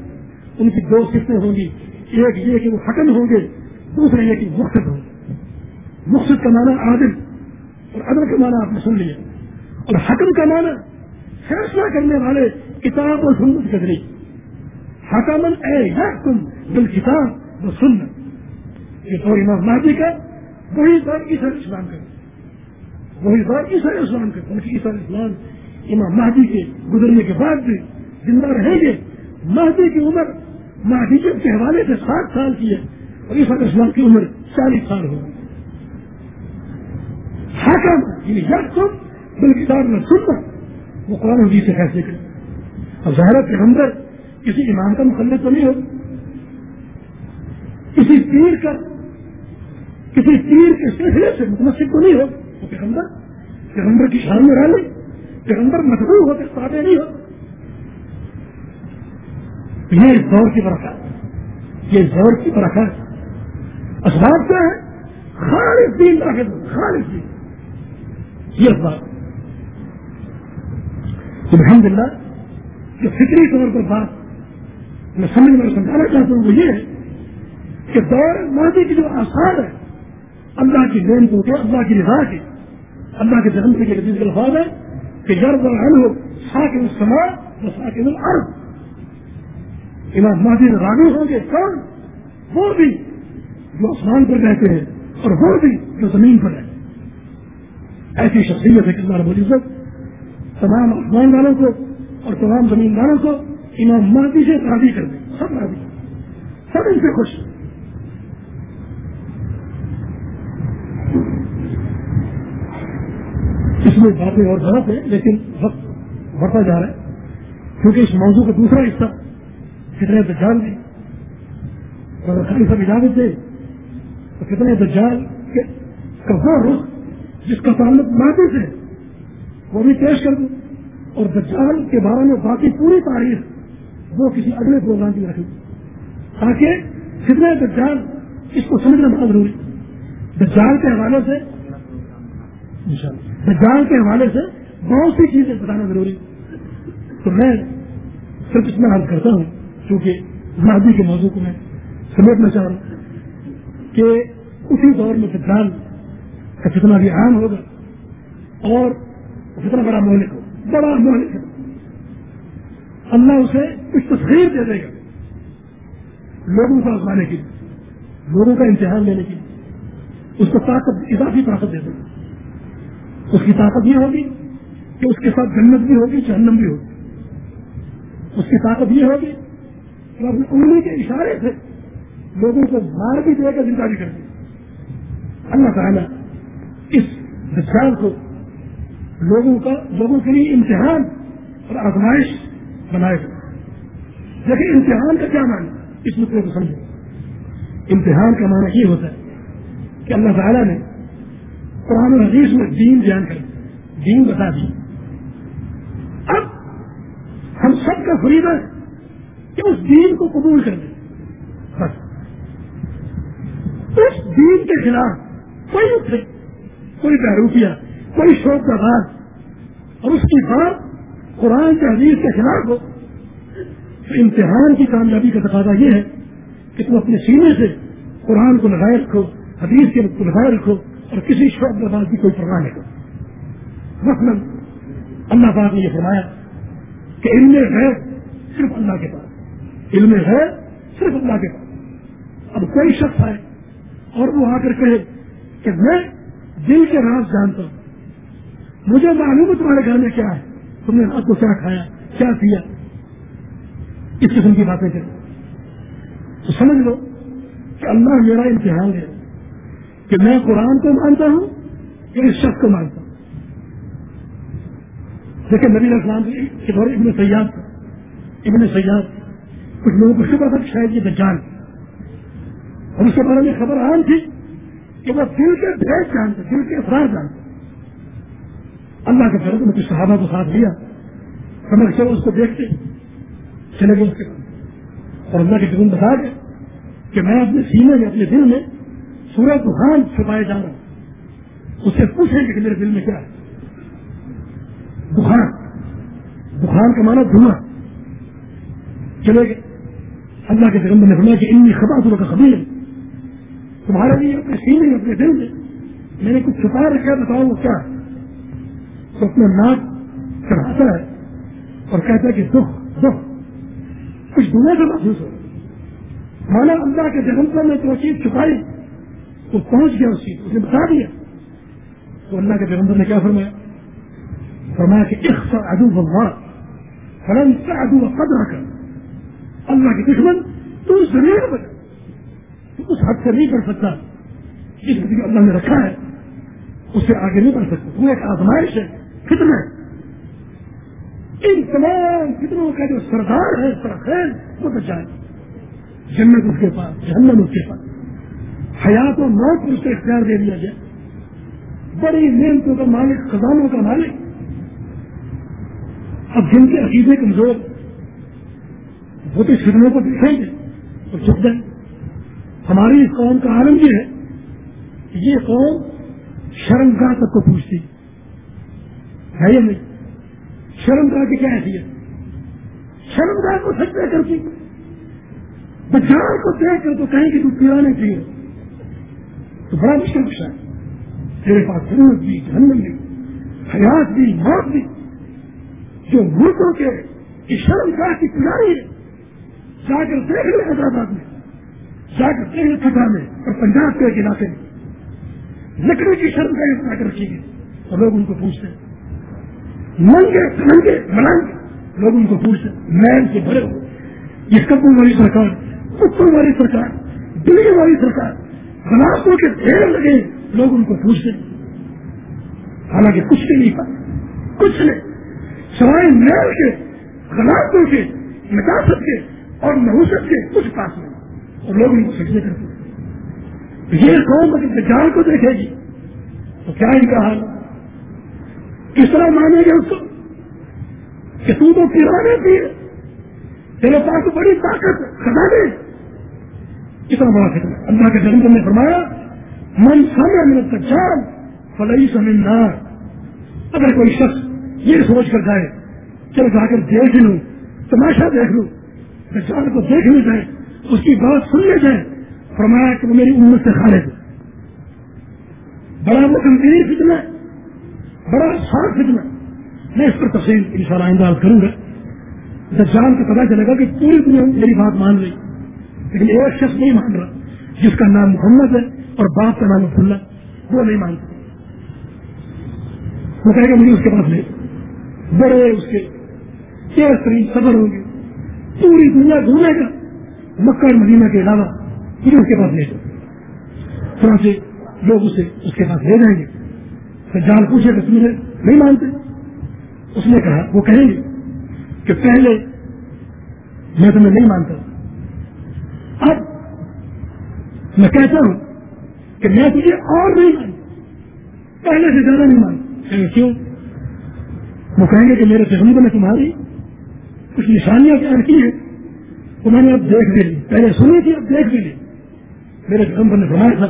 ان کی دو قسطیں ہوں گی۔ ایک یہ کہ وہ حکم ہوں گے دوسرے یہ کہ مقصد ہوں گے۔ مقصد کا معنی عادل اور عدل کا معنی آپ نے سن لیا۔ اور حکم کا معنی فیصلہ کرنے والے کتاب اور سنت کے ذریعے۔ حکمن اے تم بل کتاب و سنت۔ یہ تو امام مہدی کا وہی دور عیسر اسلام کا وہی دور عیسر اسلام کا بلکہ عیسر اسلام امام مہدی کے گزرنے کے بعد بھی زندہ رہیں گے۔ مہدی کی عمر مہدیت کے حوالے سے ساٹھ سال کی ہے اور عیسر اسلام کی عمر چالیس سال ہوگی حکم یعنی یک تم بل کتاب میں سننا وہ قرآن حدیث سے فیصلے کرے۔ اور ظاہر کے اندر کسی ایمان کا مقلد تو نہیں ہو۔ کسی تیر کا، کسی تیر کے سلسلے سے متمسک تو نہیں ہو۔ وہ پیغمبر پیغمبر کی شان میں رہ لے۔ پیغمبر مجبور ہو کے ساتھ نہیں ہو۔ یہ اس دور کی برکت یہ اس دور کی برکت اسباب کیا ہے خالص دین رکھے خالص دین۔ یہ اسباب۔ الحمد للہ جو فکری طور پر بات میں سمجھ میں سمجھانا چاہتا ہوں وہ یہ ہے کہ دور ماضی کی جو آسان ہے، اللہ کی دین کو اللہ کی رضا کی، اللہ کے جنم کے لذیذ الفاظ ہے کہ یار ہو ساکن سما وہ ساکن الارض۔ امام ماضی میں ہوں گے، کون؟ وہ بھی جو آسمان پر رہتے ہیں اور وہ بھی جو زمین پر رہتے ہیں۔ ایسی شخصیت ہے کہ اللہ رب العزت تمام آسمان والوں کو اور تمام زمین والوں کو امام مہدی سے راضی کر دیں۔ سب راضی۔ سب ان سے خوش۔ اس میں باتیں اور غلط ہے لیکن وقت بڑھتا جا رہا ہے۔ کیونکہ اس موضوع کا دوسرا حصہ کتنے دجال دیں اگر خالی سب اجازت دے تو کتنے دجال کا وہ رخ جس کا تعلق مادی سے وہ بھی پیش کر دوں۔ اور دجال کے بارے میں باقی پوری تاریخ وہ کسی اگلے پروگرام کی رکھیں تاکہ کتنے دجال اس کو سمجھنا بہت ضروری دجال کے حوالے سے دجال کے حوالے سے بہت سی چیزیں بتانا ضروری تو میں صرف اتنا حل کرتا ہوں کیونکہ مادی کے موضوع کو میں سمیٹنا چاہ رہا ہوں، کہ اسی دور میں دجال کا کتنا بھی عام ہوگا اور کتنا بڑا مولک ہو، بڑا مولک ہے۔ اللہ اسے کچھ تصویر دے دے گا۔ لوگوں کو آزمانے کی لوگوں کا امتحان لینے کی اس کو طاقت، اضافی طاقت دے دے۔ گا اس کی طاقت یہ ہوگی کہ اس کے ساتھ جنت بھی ہوگی، جہنم بھی ہوگی۔ اس کی طاقت یہ ہوگی کہ اپنی انگلی کے اشارے سے لوگوں کو مار بھی دے کر زندہ بھی کر دے اللہ تعالیٰ اس دشال کو لوگوں کا لوگوں کے لیے امتحان اور آزمائش بنائے گا۔ دیکھیں، امتحان کا کیا معنی؟ اس مطلب کو سمجھے امتحان کا معنی یہ ہوتا ہے کہ اللہ تعالیٰ نے قرآن حدیث میں دین بیان کر دین بتا دی۔ اب ہم سب کا فریدا ہے کہ اس دین کو قبول کر دیں بس۔ اس دین کے خلاف کوئی اٹھے کوئی بہروپیہ کوئی شوق کا بات اور اس کی بات قرآن کے حدیث کے خلاف ہو۔ تو امتحان کی کامیابی کا تقاضا یہ ہے کہ تم اپنے سینے سے قرآن کو لگائے رکھو، حدیث کے مطلب کو لگائے رکھو اور کسی شوق بات کی کوئی پرواہ نہیں کرو۔ مثلاً اللہ پاک نے یہ فرمایا کہ علم ہے صرف اللہ کے پاس، علم ہے صرف اللہ کے پاس۔ اب کوئی شخص ہے اور وہ آ کر کہے کہ میں دل کے راز جانتا ہوں۔ مجھے معلوم ہے تمہارے گھر میں کیا ہے۔ تم نے رات کو کیا کھایا، کیا کیا اس قسم کی باتیں کریں۔ تو سمجھ لو کہ اللہ میرا امتحان ہے کہ میں قرآن کو مانتا ہوں یا اس شخص کو مانتا ہوں۔ دیکھیں نبی اسلام کے دور ابن سیاد تھا۔ ابن سیاد، کچھ لوگوں کو شکر تھا کہ شاید یہ دجال اور اس کے بارے میں خبر عام تھی کہ وہ دل کے بھیج جانتے دل کے افراد جانتے اللہ کے فرق میں کچھ صحابہ کو ساتھ لیا۔ سمجھ چلو اس کو دیکھتے چلے گئے اس کے اور اللہ کے جرم بتا گئے کہ میں اپنے سینے میں، اپنے دل میں سورج دخان چھپائے جا رہا ہوں۔ اس سے پوچھیں گے کہ میرے دل میں کیا ہے۔ دخان۔ دخان کا مانا دھواں۔ چلے گئے۔ اللہ کے جرم نے فرمایا کہ انی خبا سورہ کا خبر تمہارے لیے اپنے سینے میں، اپنے دل میں میں نے کچھ چھپا رکھا بتاؤ وہ کیا ہے۔ تو اپنا ناک چڑھاتا ہے اور کہتا ہے کہ دکھ دکھ۔ کچھ دنیا سے محسوس ہو۔ مانا اللہ کے جگنتا میں جو چیز چھپائی، وہ پہنچ گیا اس چیز، اس نے بتا دیا۔ تو اللہ کے جگنتا نے کیا فرمایا؟ فرمایا کہ اخصا ادو بھگوان فلن کا ادو قدر کر اللہ کے دشمن، تو اس دنیا تو اس حد سے نہیں کر سکتا۔ جس کو اللہ نے رکھا ہے اس سے آگے نہیں بڑھ سکتا۔ وہ ایک آزمائش ہے۔ فتنہ ان تمام فتنوں کا جو سردار ہے، سرخیز، وہ تو جائے۔ جنت اس کے پاس، جہنم اس کے پاس۔ حیات و موت اس کو اختیار دے دیا گیا۔ بڑی محنتوں کا مالک، خزانوں کا مالک۔ اب جن کے عقیدے کمزور وہ تو فتنوں کو دیکھیں گے اور چپ جائیں۔ ہماری اس قوم کا عالم یہ ہے یہ قوم شرمگاہ تک کو پوچھتی ہے۔ یا نہیں؟ شرمگاہ کی کیا حیثیت شرمگاہ کو سجدہ کرتی بچار کو دیکھ کر تو کہیں کہ تو پیرانے چاہیے تو بڑا مشکل ہے۔ تیرے پاس ضرورت بھی، جہنم بھی، حیات بھی، موت بھی۔ جو ملکوں کے شرم گاہ کی پجاری ہے۔ جا کر دیکھ لے حیدرآباد میں۔ جا کر دیکھ لے پٹا میں اور پنجاب کے ایک علاقے میں۔ لکڑی کی شرم کا اتنا کر رکھی گئی اور لوگ ان کو پوچھتے ہیں۔ منگے منگے ملنگ لوگ ان کو پوچھتے مین سے بھرے ہو یہ کپڑوں والی سرکار؟ کتوں والی سرکار؟ دلی والی سرکار۔ گلاسوں کے ڈھیر لگے لوگ ان کو پوچھتے حالانکہ کچھ بھی نہیں پاتے کچھ نہیں۔ سوائے میل کے گلاسوں کے نکاست کے اور نحوست کے کچھ پاس نہیں۔ اور لوگ ان کو سجدے کرتے یہ قوم اگر جان کو دیکھے گی، تو کیا ان کا حال؟ کس طرح مانیں گے اس کو کہ تو تو پرانے تھی تیرے پاس بڑی طاقت خدا دے کتنا بڑا فکر اللہ کے جنم نے فرمایا، من سمے میں تجان فلئی سمندار اگر کوئی شخص یہ سوچ کر جائے چل جا کر دیکھ لوں، تماشا دیکھ لوں جان کو دیکھنے جائے، اس کی بات سننے جائے، فرمایا کہ وہ میری امت سے خارج بڑا وہ گمبھیر فتنا بڑا صاف فتنا میں اس پر تفصیل ان شاء اللہ آئندہ کروں گا۔ اچھا، دجال کو پتا چلے گا کہ پوری دنیا میری بات مان رہی۔ لیکن ایک شخص نہیں مان رہا، جس کا نام محمد ہے اور باپ کا نام عبداللہ، وہ نہیں مانتا وہ کہے گا، مجھے اس کے پاس لے۔ بڑے اس کے تیز ترین سفر ہوں گے۔ پوری دنیا گھومے گا۔ مکہ اور مدینہ کے علاوہ مجھے اس کے پاس لے جاؤ طرح سے لوگ اسے اس کے پاس لے جائیں گے۔ جان پوچھے تو نہیں مانتے؟ اس نے کہا، وہ کہیں گے کہ پہلے میں تمہیں نہیں مانتا۔ اب میں کہتا ہوں کہ میں تجھے اور نہیں مانتا۔ پہلے سے زیادہ نہیں مانتا۔ کیوں؟ وہ کہیں گے کہ میرے پیغمبر نے تمہاری کچھ نشانیاں بیان کی ہیں۔ تو میں نے اب دیکھ بھی لی۔ پہلے سنی تھی، اب دیکھ بھی لی۔ میرے پیغمبر نے فرمایا تھا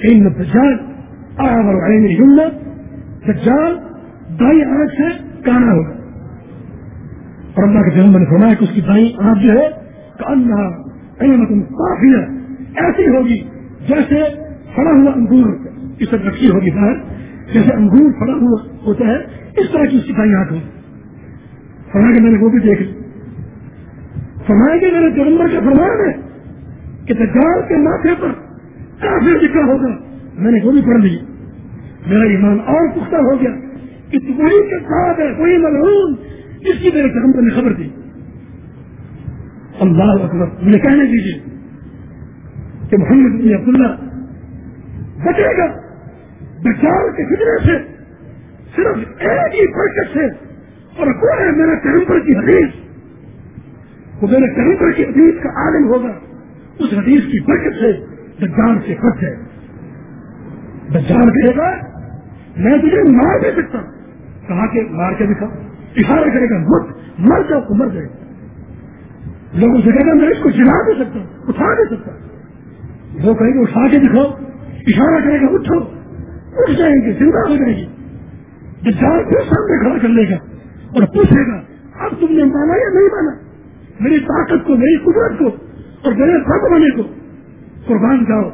کہ ان اور میری ہمت دجال، دائی آنکھ سے کانا ہوگا۔ اور اللہ کے جنم نے فرمایا کہ اس کی دائیں آپ جو ہے کافی ایسی ہوگی جیسے پڑا ہوا انگور۔ اس طرح رکھی ہوگی باہر جیسے انگور پڑا ہوا ہوتا ہے، اس طرح کی اس کی دائیں آٹھ ہوگی۔ فرمایا کہ میں نے وہ بھی دیکھ لی۔ فرمایا کہ میرے جنمبر کا فرمان ہے کہ دجال کے ماتھے پر کافی لکھا ہوگا۔ میں نے وہ بھی پڑھ لی۔ میرا ایمان اور پختہ ہو گیا۔ کہ وہی کے ساتھ ہے وہی ملعون۔ جس کی میرے پیغمبر نے خبر دی۔ اللہ اکبر۔ مجھے کہنے دیجیے کہ محمد بن عبداللہ بچے گا۔ بچاؤ کے خطرے سے صرف ایک ہی برکت سے اور وہ ہے میرے پیغمبر کی حدیث؟ وہ میرے پیغمبر کی حدیث کا عالم ہوگا۔ اس حدیث کی برکت سے دجال سے بچ ہے۔ دجال کہے گا میں تجھے مار دے سکتا ہوں۔ کہا کہ مار کے دکھا اشارہ کرے گا، مت، مر جاؤ تو مر جائے۔ لوگوں سے کہے گا، میں اس کو جلا دے سکتا ہوں، اٹھا دے سکتا ہوں۔ وہ کہیں گے، اٹھا کے دکھاؤ۔ اشارہ کرے گا، اٹھو۔ اٹھ جائیں گے، زندہ ہو جائے گی جال پھر سامنے کھڑا کر لے گا اور پوچھے گا، اب تم نے مانا یا نہیں مانا؟ میری طاقت کو، میری قدرت کو اور میرے سب بنے کو۔ قربان جاؤ۔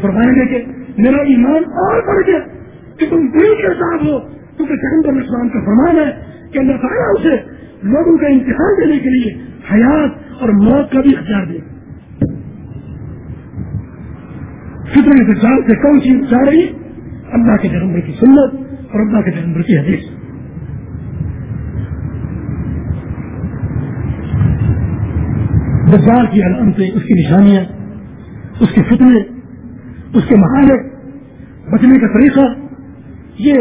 فرمائیں گے کہ میرا ایمان اور بڑھ گیا۔ کہ تم دل کے ساتھ ہو کیونکہ سکندر اسلام کا فرمان ہے کہ اللہ تعالیٰ اسے لوگوں کا امتحان دینے کے لیے حیات اور موت کا بھی اختیار دے۔ فطر انتظار سے کون سی جا رہی؟ اللہ کے جنمبر کی سنت اور اللہ کے جنمبر کی حدیث۔ دجال کی علامتیں اس کی نشانیاں، اس کے فتنے، اس کے محالے، بچنے کا طریقہ یہ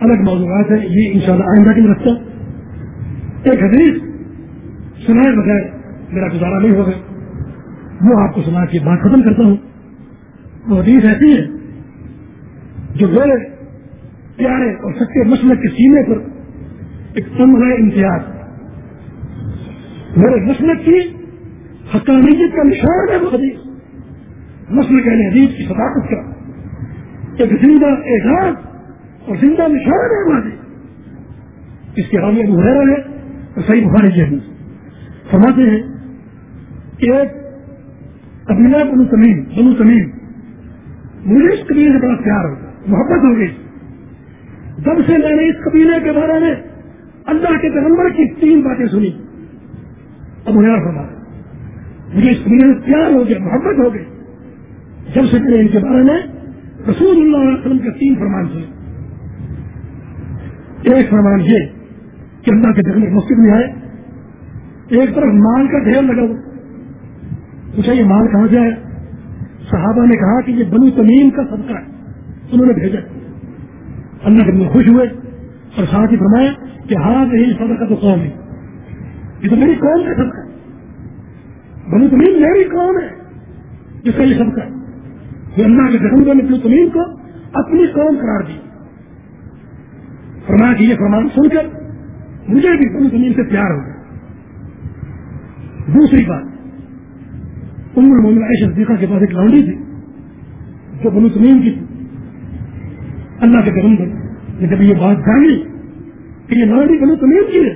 الگ موضوعات ہیں، یہ انشاءاللہ آئندہ کے رکھتا ایک حدیث سنائے بغیر میرا گزارا نہیں ہوگا۔ وہ آپ کو سنا کے بات ختم کرتا ہوں۔ وہ حدیث ایسی ہے جو میرے پیارے اور سچے مسلک کے سینے پر ایک تمغہ امتیاز میرے مسلک کی حقانیت کا نشان ہے وہ حدیث۔ مسلک حدیث کی صداقت کا ایک زندہ اعزاز۔ اور زندہ نشان ہے وہ حدیث اس کے حامی ابو ہے اور صحیح بخاری کی حدیث۔ فرماتے ہیں کہ ایک قبیلہ بنو تمیم بنو تمیم مجھے اس قبیلے سے بڑا پیار ہو محبت ہو گئی۔ جب سے میں نے اس قبیلے کے بارے میں اللہ کے پیغمبر کی تین باتیں سنی۔ اب انہیں فرما مجھے اس قبیلے سے پیار ہو گیا، محبت ہو گئی۔ جب سے میں نے ان کے بارے میں رسول اللہ علیہ وسلم کے تین فرمان سنے۔ ایک فرمان یہ کہ اللہ کے پیغمبر مسجد میں آئے ایک طرف مال کا ڈھیر لگا ہوا، پوچھا یہ مال کہاں سے آیا؟ صحابہ نے کہا کہ یہ بنو تمیم کا صدقہ ہے، انہوں نے بھیجا۔ اللہ کے خوش ہوئے اور ساتھ ہی فرمایا کہ ہاں یہی صدقہ تو قوم ہے۔ یہ تو میری قوم کا صدقہ ہے۔ بنو تمیم میری قوم ہے جس کا یہ صدقہ ہے۔ یہ اللہ کے پیغمبر نے بنو تمیم کو اپنی قوم قرار دی۔ فرمایا کہ یہ فرمان سن کر مجھے بھی بنو تمیم سے پیار ہو گیا۔ دوسری بات ام المومن عائشہ صدیقہ کے پاس ایک لانڈی تھی جو بنو تمیم کی تھی۔ اللہ کے پیغمبر نے جب یہ بات جانی کہ یہ لانڈی بنو تمیم کی ہے،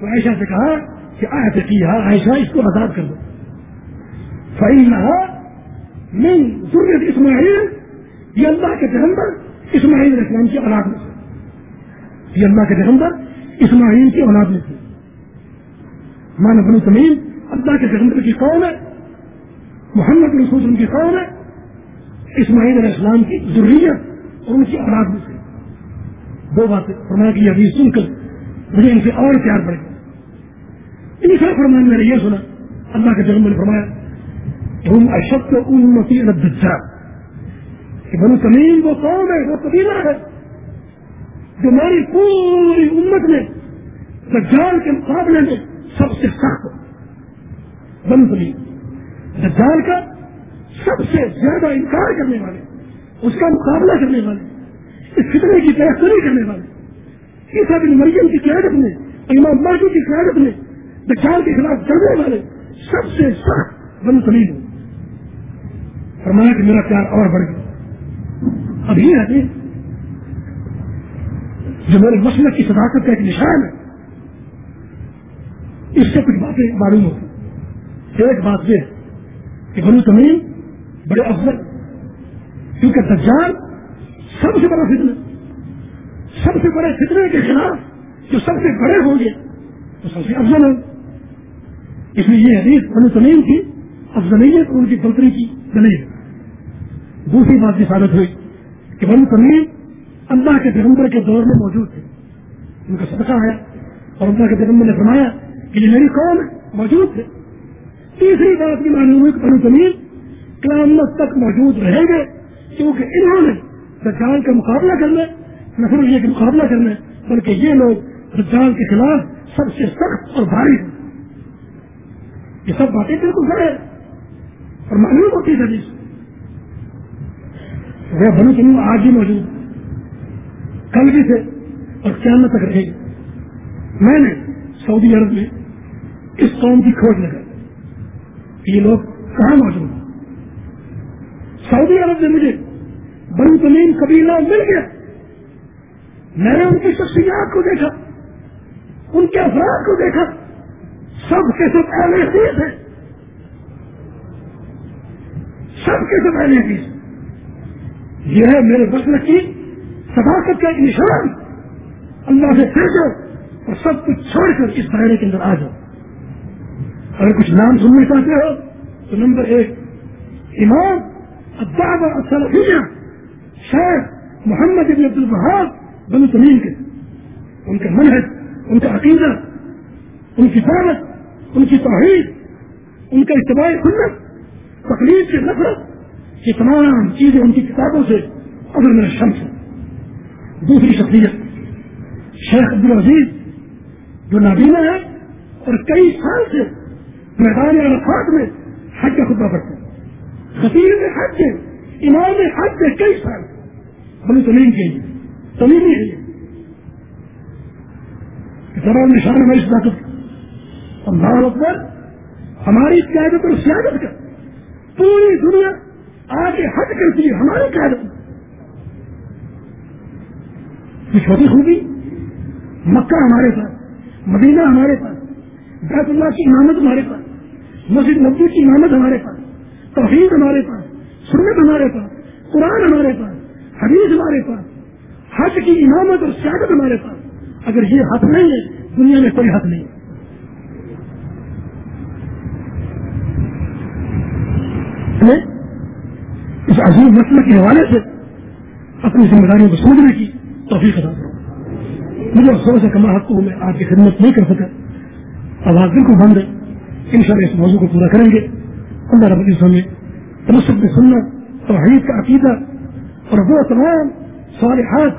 تو عائشہ سے کہا کہ آیت کی عائشہ اس کو آزاد کر دو۔ فائن من ضرورت اسماعیل یہ اللہ کے پیغمبر اسماعیل علیہ السلام کی اولاد میں یہ اللہ کے پیغمبر اسماعیل کی اولاد میں سے مانا بنو تمیم اللہ کے پیغمبر کی قوم ہے۔ محمد رسول ان کی قوم ہے۔ اسماعیل علیہ السلام کی ضروریت اور ان کی اولاد میں سے دو باتیں فرمایا کی ابھی سن کر مجھے ان سے اور پیار پڑے گا ان سے فرمان میں نے یہ سنا، اللہ کے پیغمبر نے فرمایا ہم اشد امتی الدجال، کہ بنو تمیم وہ قوم ہے، وہ قبیلہ ہے۔ جو ہماری پوری امت میں دجال کے مقابلے میں سب سے سخت بنسلی دجال کا سب سے زیادہ انکار کرنے والے، اس کا مقابلہ کرنے والے، اس فطرے کی تحقری کرنے والے۔ عیسا بن مریم کی قیادت میں، امام ماجو کی قیادت میں دجال کے خلاف چڑھنے والے سب سے سخت بن سلیم فرمایا کہ میرا پیار اور بڑھ گیا۔ اب یہ ہے جو میرے مسلک کی صداقت کا ایک نشان ہے، اس سے کچھ باتیں معلوم ہوتی ایک بات یہ کہ بنو تمیم بڑے افضل، کیونکہ دجال سب سے بڑا فتنہ، سب سے بڑے فتنے کے خلاف جو سب سے بڑے ہوں گے، وہ سب سے افضل ہوں اس لیے یہ حدیث بنو تمیم کی افضلیت ان کی بلکری کی دلیل دوسری بات یہ ثابت ہوئی کہ بنو تمیم اللہ کے پیغمبر کے دور میں موجود تھے۔ ان کا صدقہ ہے اور اللہ کے پیغمبر نے فرمایا کہ یہ میری قوم موجود تھے تیسری بات کی معلوم ہوئی کہ بنو تمیم قیامت تک موجود رہیں گے کیونکہ انہوں نے دجال کا مقابلہ کرنا، نہ صرف یہ کہ مقابلہ کرنا، بلکہ یہ لوگ دجال کے خلاف سب سے سخت اور بھاری ہیں۔ یہ سب باتیں بالکل ہے اور معلوم ہوتی ہے وہ بنو تم آج بھی موجود کل بھی تھے اور کیا تک رہے گی۔ میں نے سعودی عرب میں اس قوم کی کھوج لگا یہ لوگ کہاں موجود ہیں؟ سعودی عرب میں مجھے بنو تمیم قبیلہ مل گیا۔ میں نے ان کی شخصیات کو دیکھا، ان کے افراد کو دیکھا۔ سب کے سب اہل حدیث ہیں۔ سب کے سب اہل حدیث۔ یہ ہے میرے بسر کی صداقت کا نشان اللہ سے پھر جاؤ اور سب کچھ چھوڑ کر اس دائرے کے اندر آ جاؤ۔ اگر کچھ نام سننا چاہتے ہو، تو نمبر ایک، امام ابداد السلفیہ شیخ محمد ابن عبد البہاد بنو تمیم کے۔ ان کا منحص ان کا عقیدہ، ان کی دعوت، ان کی توحید، ان کا اتباع سنت تکلیف سے نفرت، یہ تمام چیزیں ان کی کتابوں سے اگر میرا شمس ہے دوسری شخصیت، شیخ عبد العزیز، جو نابینا ہے اور کئی سال سے میدان عرفات میں حج کا خطبہ پڑتا ہے۔ خطیر میں حج کے امام میں حج کے کئی سال بڑی زمین کے لیے زمینی ہے یہ ذرا نشان ہے اس طاقت اللہ اکبر ہماری قیادت اور سیاست کا پوری دنیا آگے ہٹ کرتی ہے، ہماری قیادت۔ یہ چھوٹی خوبی مکہ ہمارے پاس، مدینہ ہمارے پاس، بیت اللہ کی امامت ہمارے پاس، مسجد نبی کی امامت ہمارے پاس، توحید ہمارے پاس، سنت ہمارے پاس، قرآن ہمارے پاس، حدیث ہمارے پاس، حج کی امامت اور سیاست ہمارے پاس۔ اگر یہ حق نہیں ہے، دنیا میں کوئی حق نہیں۔ اس عظیم مسئلے کے حوالے سے اپنی ذمہ داریوں کو سمجھنے کی توفیق ادا کروں مجھے افسوس ہے کما حق کو میں آپ کی خدمت نہیں کر سکا۔ آواز دل کو بند ہے۔ ان شاء اللہ اس موضوع کو پورا کریں گے۔ اللہ رب العزت میں تمسک میں سننا توحید کا عقیدہ اور وہ تمام صالحات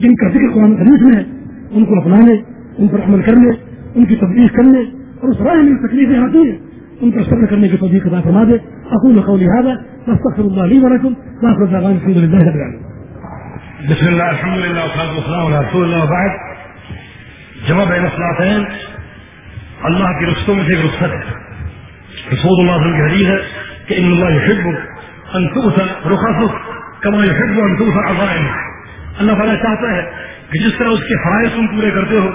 جن کا ذکر قرآن حدیث میں ہے، ان کو اپنانے، ان پر عمل کرنے، ان کی تبدیل کرنے اور اس رائے میں تکلیفیں آتی ہیں، ان پر صبر کرنے کی توفیق ادا فرما دے۔ اقول قولي هذا، واستغفر الله لي ولكم واخر دعوانا الحمد لله رب العالمين۔ بسم الله، الحمد لله والصلاه والسلام على رسول الله وبعد. جمع بین اصلاحین اللہ کی رستوں میں سے ایک رخصت ہے. رسول اللہ وسلم کی حدیث ہے کہ ان اللہ يحب ان تؤتى رخصك كما يحب ان تؤتى عظائم اللہ تعالیٰ چاہتا ہے کہ جس طرح اس کے فرائض تم پورے کرتے ہو،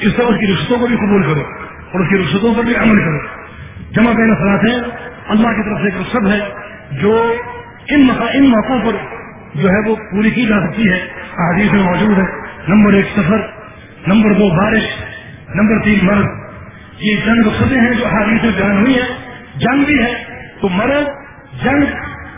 اس طرح اس کی رشتوں کو بھی قبول کرو اور اس کی رشتوں پر بھی عمل کرو. جمع بین اثرات اللہ کی طرف سے ایک رسب ہے جو ان ان موقعوں پر جو ہے وہ پوری کی جا سکتی ہے۔ حدیث میں موجود ہے۔ نمبر ایک سفر، نمبر دو بارش، نمبر تین مرض۔ یہ جنگ رخصتیں ہیں جو حادیث میں بیان ہوئی ہے جنگ بھی ہے۔ تو مرض، جنگ،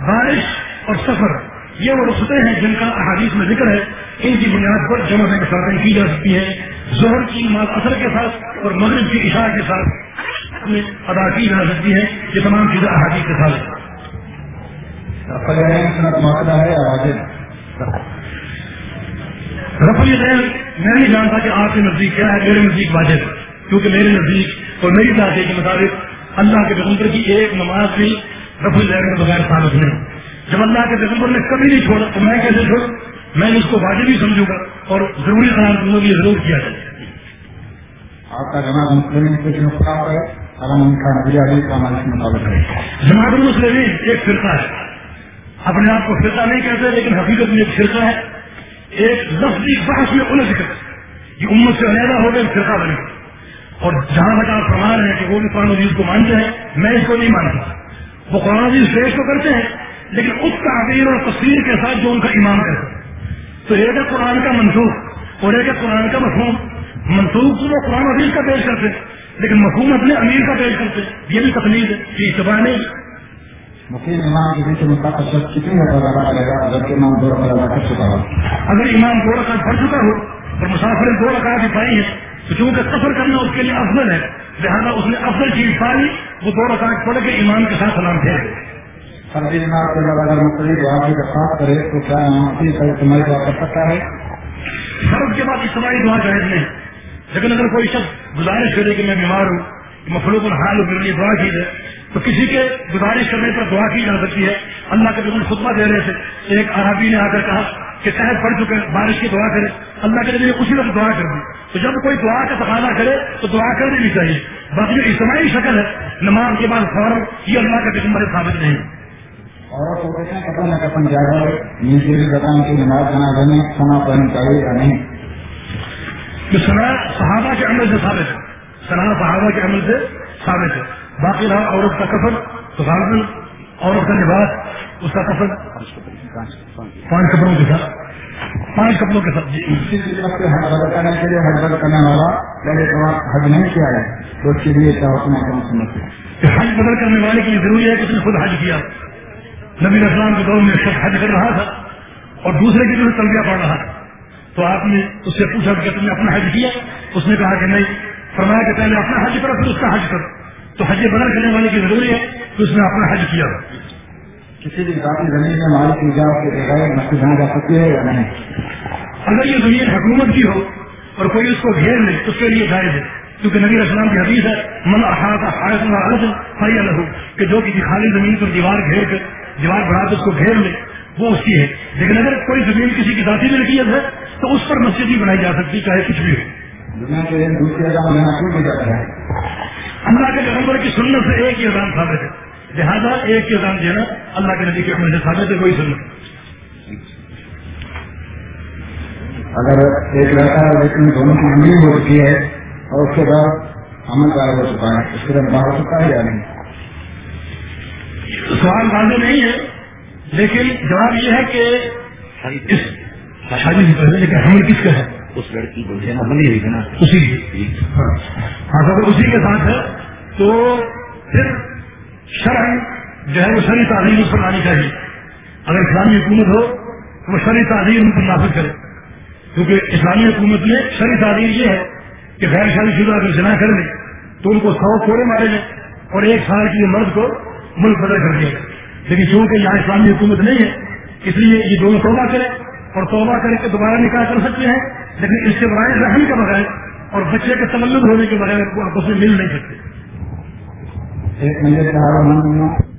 بارش اور سفر، یہ وہ رخصتیں ہیں جن کا احادیث میں ذکر ہے۔ ان کی بنیاد پر جمع بین ساتیں کی جا سکتی ہیں زہر کی نماز اثر کے ساتھ اور مغرب کی اشار کے ساتھ ادا کی جا سکتی ہے۔ یہ تمام چیزیں احادیث کے ساتھ رفلی ذہن میں نہیں جانتا کہ آپ کے نزدیک کیا ہے میرے نزدیک واجب کیونکہ میرے نزدیک اور میری ذاتی کے مطابق اللہ کے پیغمبر کی ایک نماز بھی رفلی ذہن کے بغیر ثابت نہیں جب اللہ کے پیغمبر نے کبھی نہیں چھوڑا تو میں کیسے چھوڑوں میں اس کو واجب بھی سمجھوں گا اور ضروری قرار دوں گا یہ ضرور کیا جائے آپ کا جماعت مسلم کچھ نقصان ہے مطابق ہے جماعت المسلم ایک فرقہ ہے اپنے آپ کو فرقہ نہیں کہتے لیکن حقیقت میں ایک فرقہ ہے۔ ایک لفظی بحث میں انہیں ذکر یہ امت سے علیحدہ ہو گئے، فرقہ بنے۔ اور جہاں تک آپ فرما رہے ہیں کہ وہ بھی قرآن عزیز کو مانتے ہیں، میں اس کو نہیں مانتا۔ وہ قرآن عزیز پیش تو کرتے ہیں، لیکن اس تعبیر اور تصویر کے ساتھ جو ان کا ایمان کرتے ہیں۔ تو ایک ہے قرآن کا منسوخ اور ایک ہے قرآن کا مفہوم۔ منسوخ تو وہ قرآن عزیز کا پیش کرتے لیکن مفہوم اپنے امیر کا پیش کرتے یہ بھی تکلیف ہے کہ اتباع نہیں۔ مسلم امام کے پیچھے کتنی مرتبہ کرے گا جبکہ امام دو رکعت کر چکا ہو اگر امام دو رکعت پڑھ چکا ہو اور مسافر دو رکعت ہی پائی ہے تو چونکہ سفر کرنا اس کے لیے افضل ہے. لہٰذا اس نے افضل چیز پائی وہ دو رکعت پڑھ کے امام کے ساتھ سلام پھیر سردی کے بعد اگر مختلف دعا کی درخواست کرے تو کیا امام اپنی طرف تمہاری دعا کر سکتا ہے؟ فرض کے بعد اجتماعی دعا جائز نہیں۔ لیکن اگر کوئی شخص گزارش کرے کہ میں بیمار ہوں مخلوق الحال میرے لیے دعا کی جائے تو کسی کے گزارش کرنے پر دعا کی جا سکتی ہے۔ اللہ کے بالکل خطبہ دے رہے تھے ایک عربی نے آ کر کہا کہ شہد پڑ چکے بارش کی دعا کرے اللہ کے لیے اسی وقت دعا کر دی۔ تو جب کوئی دعا کا تقاضا کرے تو دعا کرنی بھی چاہیے۔ باقی جو اجتماعی شکل ہے نماز کے بعد فوراً یہ اللہ کے پیغمبر ثابت نہیں۔ اور نہ کپن جا کر نیچے بھی بتائیں کہ نماز چاہیے یا نہیں۔ صحابہ کے عمل سے ثابت ہے۔ صحابہ کے عمل سے ثابت ہے۔ باقی رہا عورت کا کفن، تو غالباً عورت کا لباس، اس کا کفن۔ پانچ کپڑوں کے ساتھ۔ پانچ کپڑوں کے ساتھ۔ جی۔ بدل کرنے کے لیے حج بدل کرنے والا پہلے حج نہیں کیا ہے تو اس کے لیے کیا سمجھتے ہیں حج بدل کرنے والے کے لیے ضروری ہے کہ اس نے خود حج کیا۔ نبی اسلام کے دور میں شخص حج کر رہا تھا اور دوسرے کی طرف تلبیہ پڑ رہا تھا۔ تو آپ نے اس سے پوچھا کہ تم نے اپنا حج کیا؟ اس نے کہا کہ نہیں۔ فرمایا کہ پہلے اپنا حج کرو، پھر اس کا حج کرو۔ تو حج بدل کرنے والے کی ضروری ہے کہ اس نے اپنا حج کیا کسی بھی ذاتی زمین میں مالک کی جاؤ کے بغیر مسجد جا سکتی ہے یا نہیں؟ اگر یہ زمین حکومت کی ہو اور کوئی اس کو گھیر لے تو اس کے لیے جائز ہے۔ کیونکہ نبی اسلام کی حدیث ہے من احاط حایت الحد فری الح کہ جو کسی خالی زمین پر دیوار گھیر کر دیوار بڑھا کر اس کو گھیر لے وہ اس کی ہے۔ لیکن اگر کوئی زمین کسی کی ذاتی ملکیت ہے تو اس پر مسجد ہی بنائی جا سکتی چاہے کچھ بھی ہو۔ دنیا کے دوسرے کا لینا کیوں نہیں جاتا ہے اللہ کے پیغمبر کی سنت سے ایک ہی اذان ثابت ہے لہٰذا ایک ہی اذان دینا اللہ کے نبی کے عمل سے ثابت ہے کوئی سنت اگر ایک لڑکا لیکن دونوں کی امیر ہو چکی ہے اور اس کے بعد عمل کا ہو چکا ہے اس کے بعد باہر ہو چکا ہے یا نہیں سوال واضح نہیں ہے لیکن جواب یہ ہے کہ اس شادی سے پہلے لیکن حمل کس کا ہے اس لڑکی کو جو ہے نا بنی ہوئی ہے نا اسی ہاں ہاں، اسی کے ساتھ ہے تو پھر شرح جو ہے وہ شرح تعلیم اس پر لانی چاہیے۔ اگر اسلامی حکومت ہو تو وہ شرح تعلیم ان پر نافذ کرے۔ کیونکہ اسلامی حکومت میں شرح تعلیم یہ ہے کہ غیر شادی شدہ اگر جنا کر لیں تو ان کو سو کوڑے مارے جائیں اور ایک سال کے مرد کو ملک بدل کر دیا جائے لیکن چونکہ یہاں اسلامی حکومت نہیں ہے اس لیے یہ دونوں توبہ کریں۔ اور توبہ کر کے دوبارہ نکاح کر سکتے ہیں، لیکن اس کے بغیر رحم کے بغیر اور بچے کے تملد ہونے کے بغیر آپس میں مل نہیں سکتے۔ ایک مہینے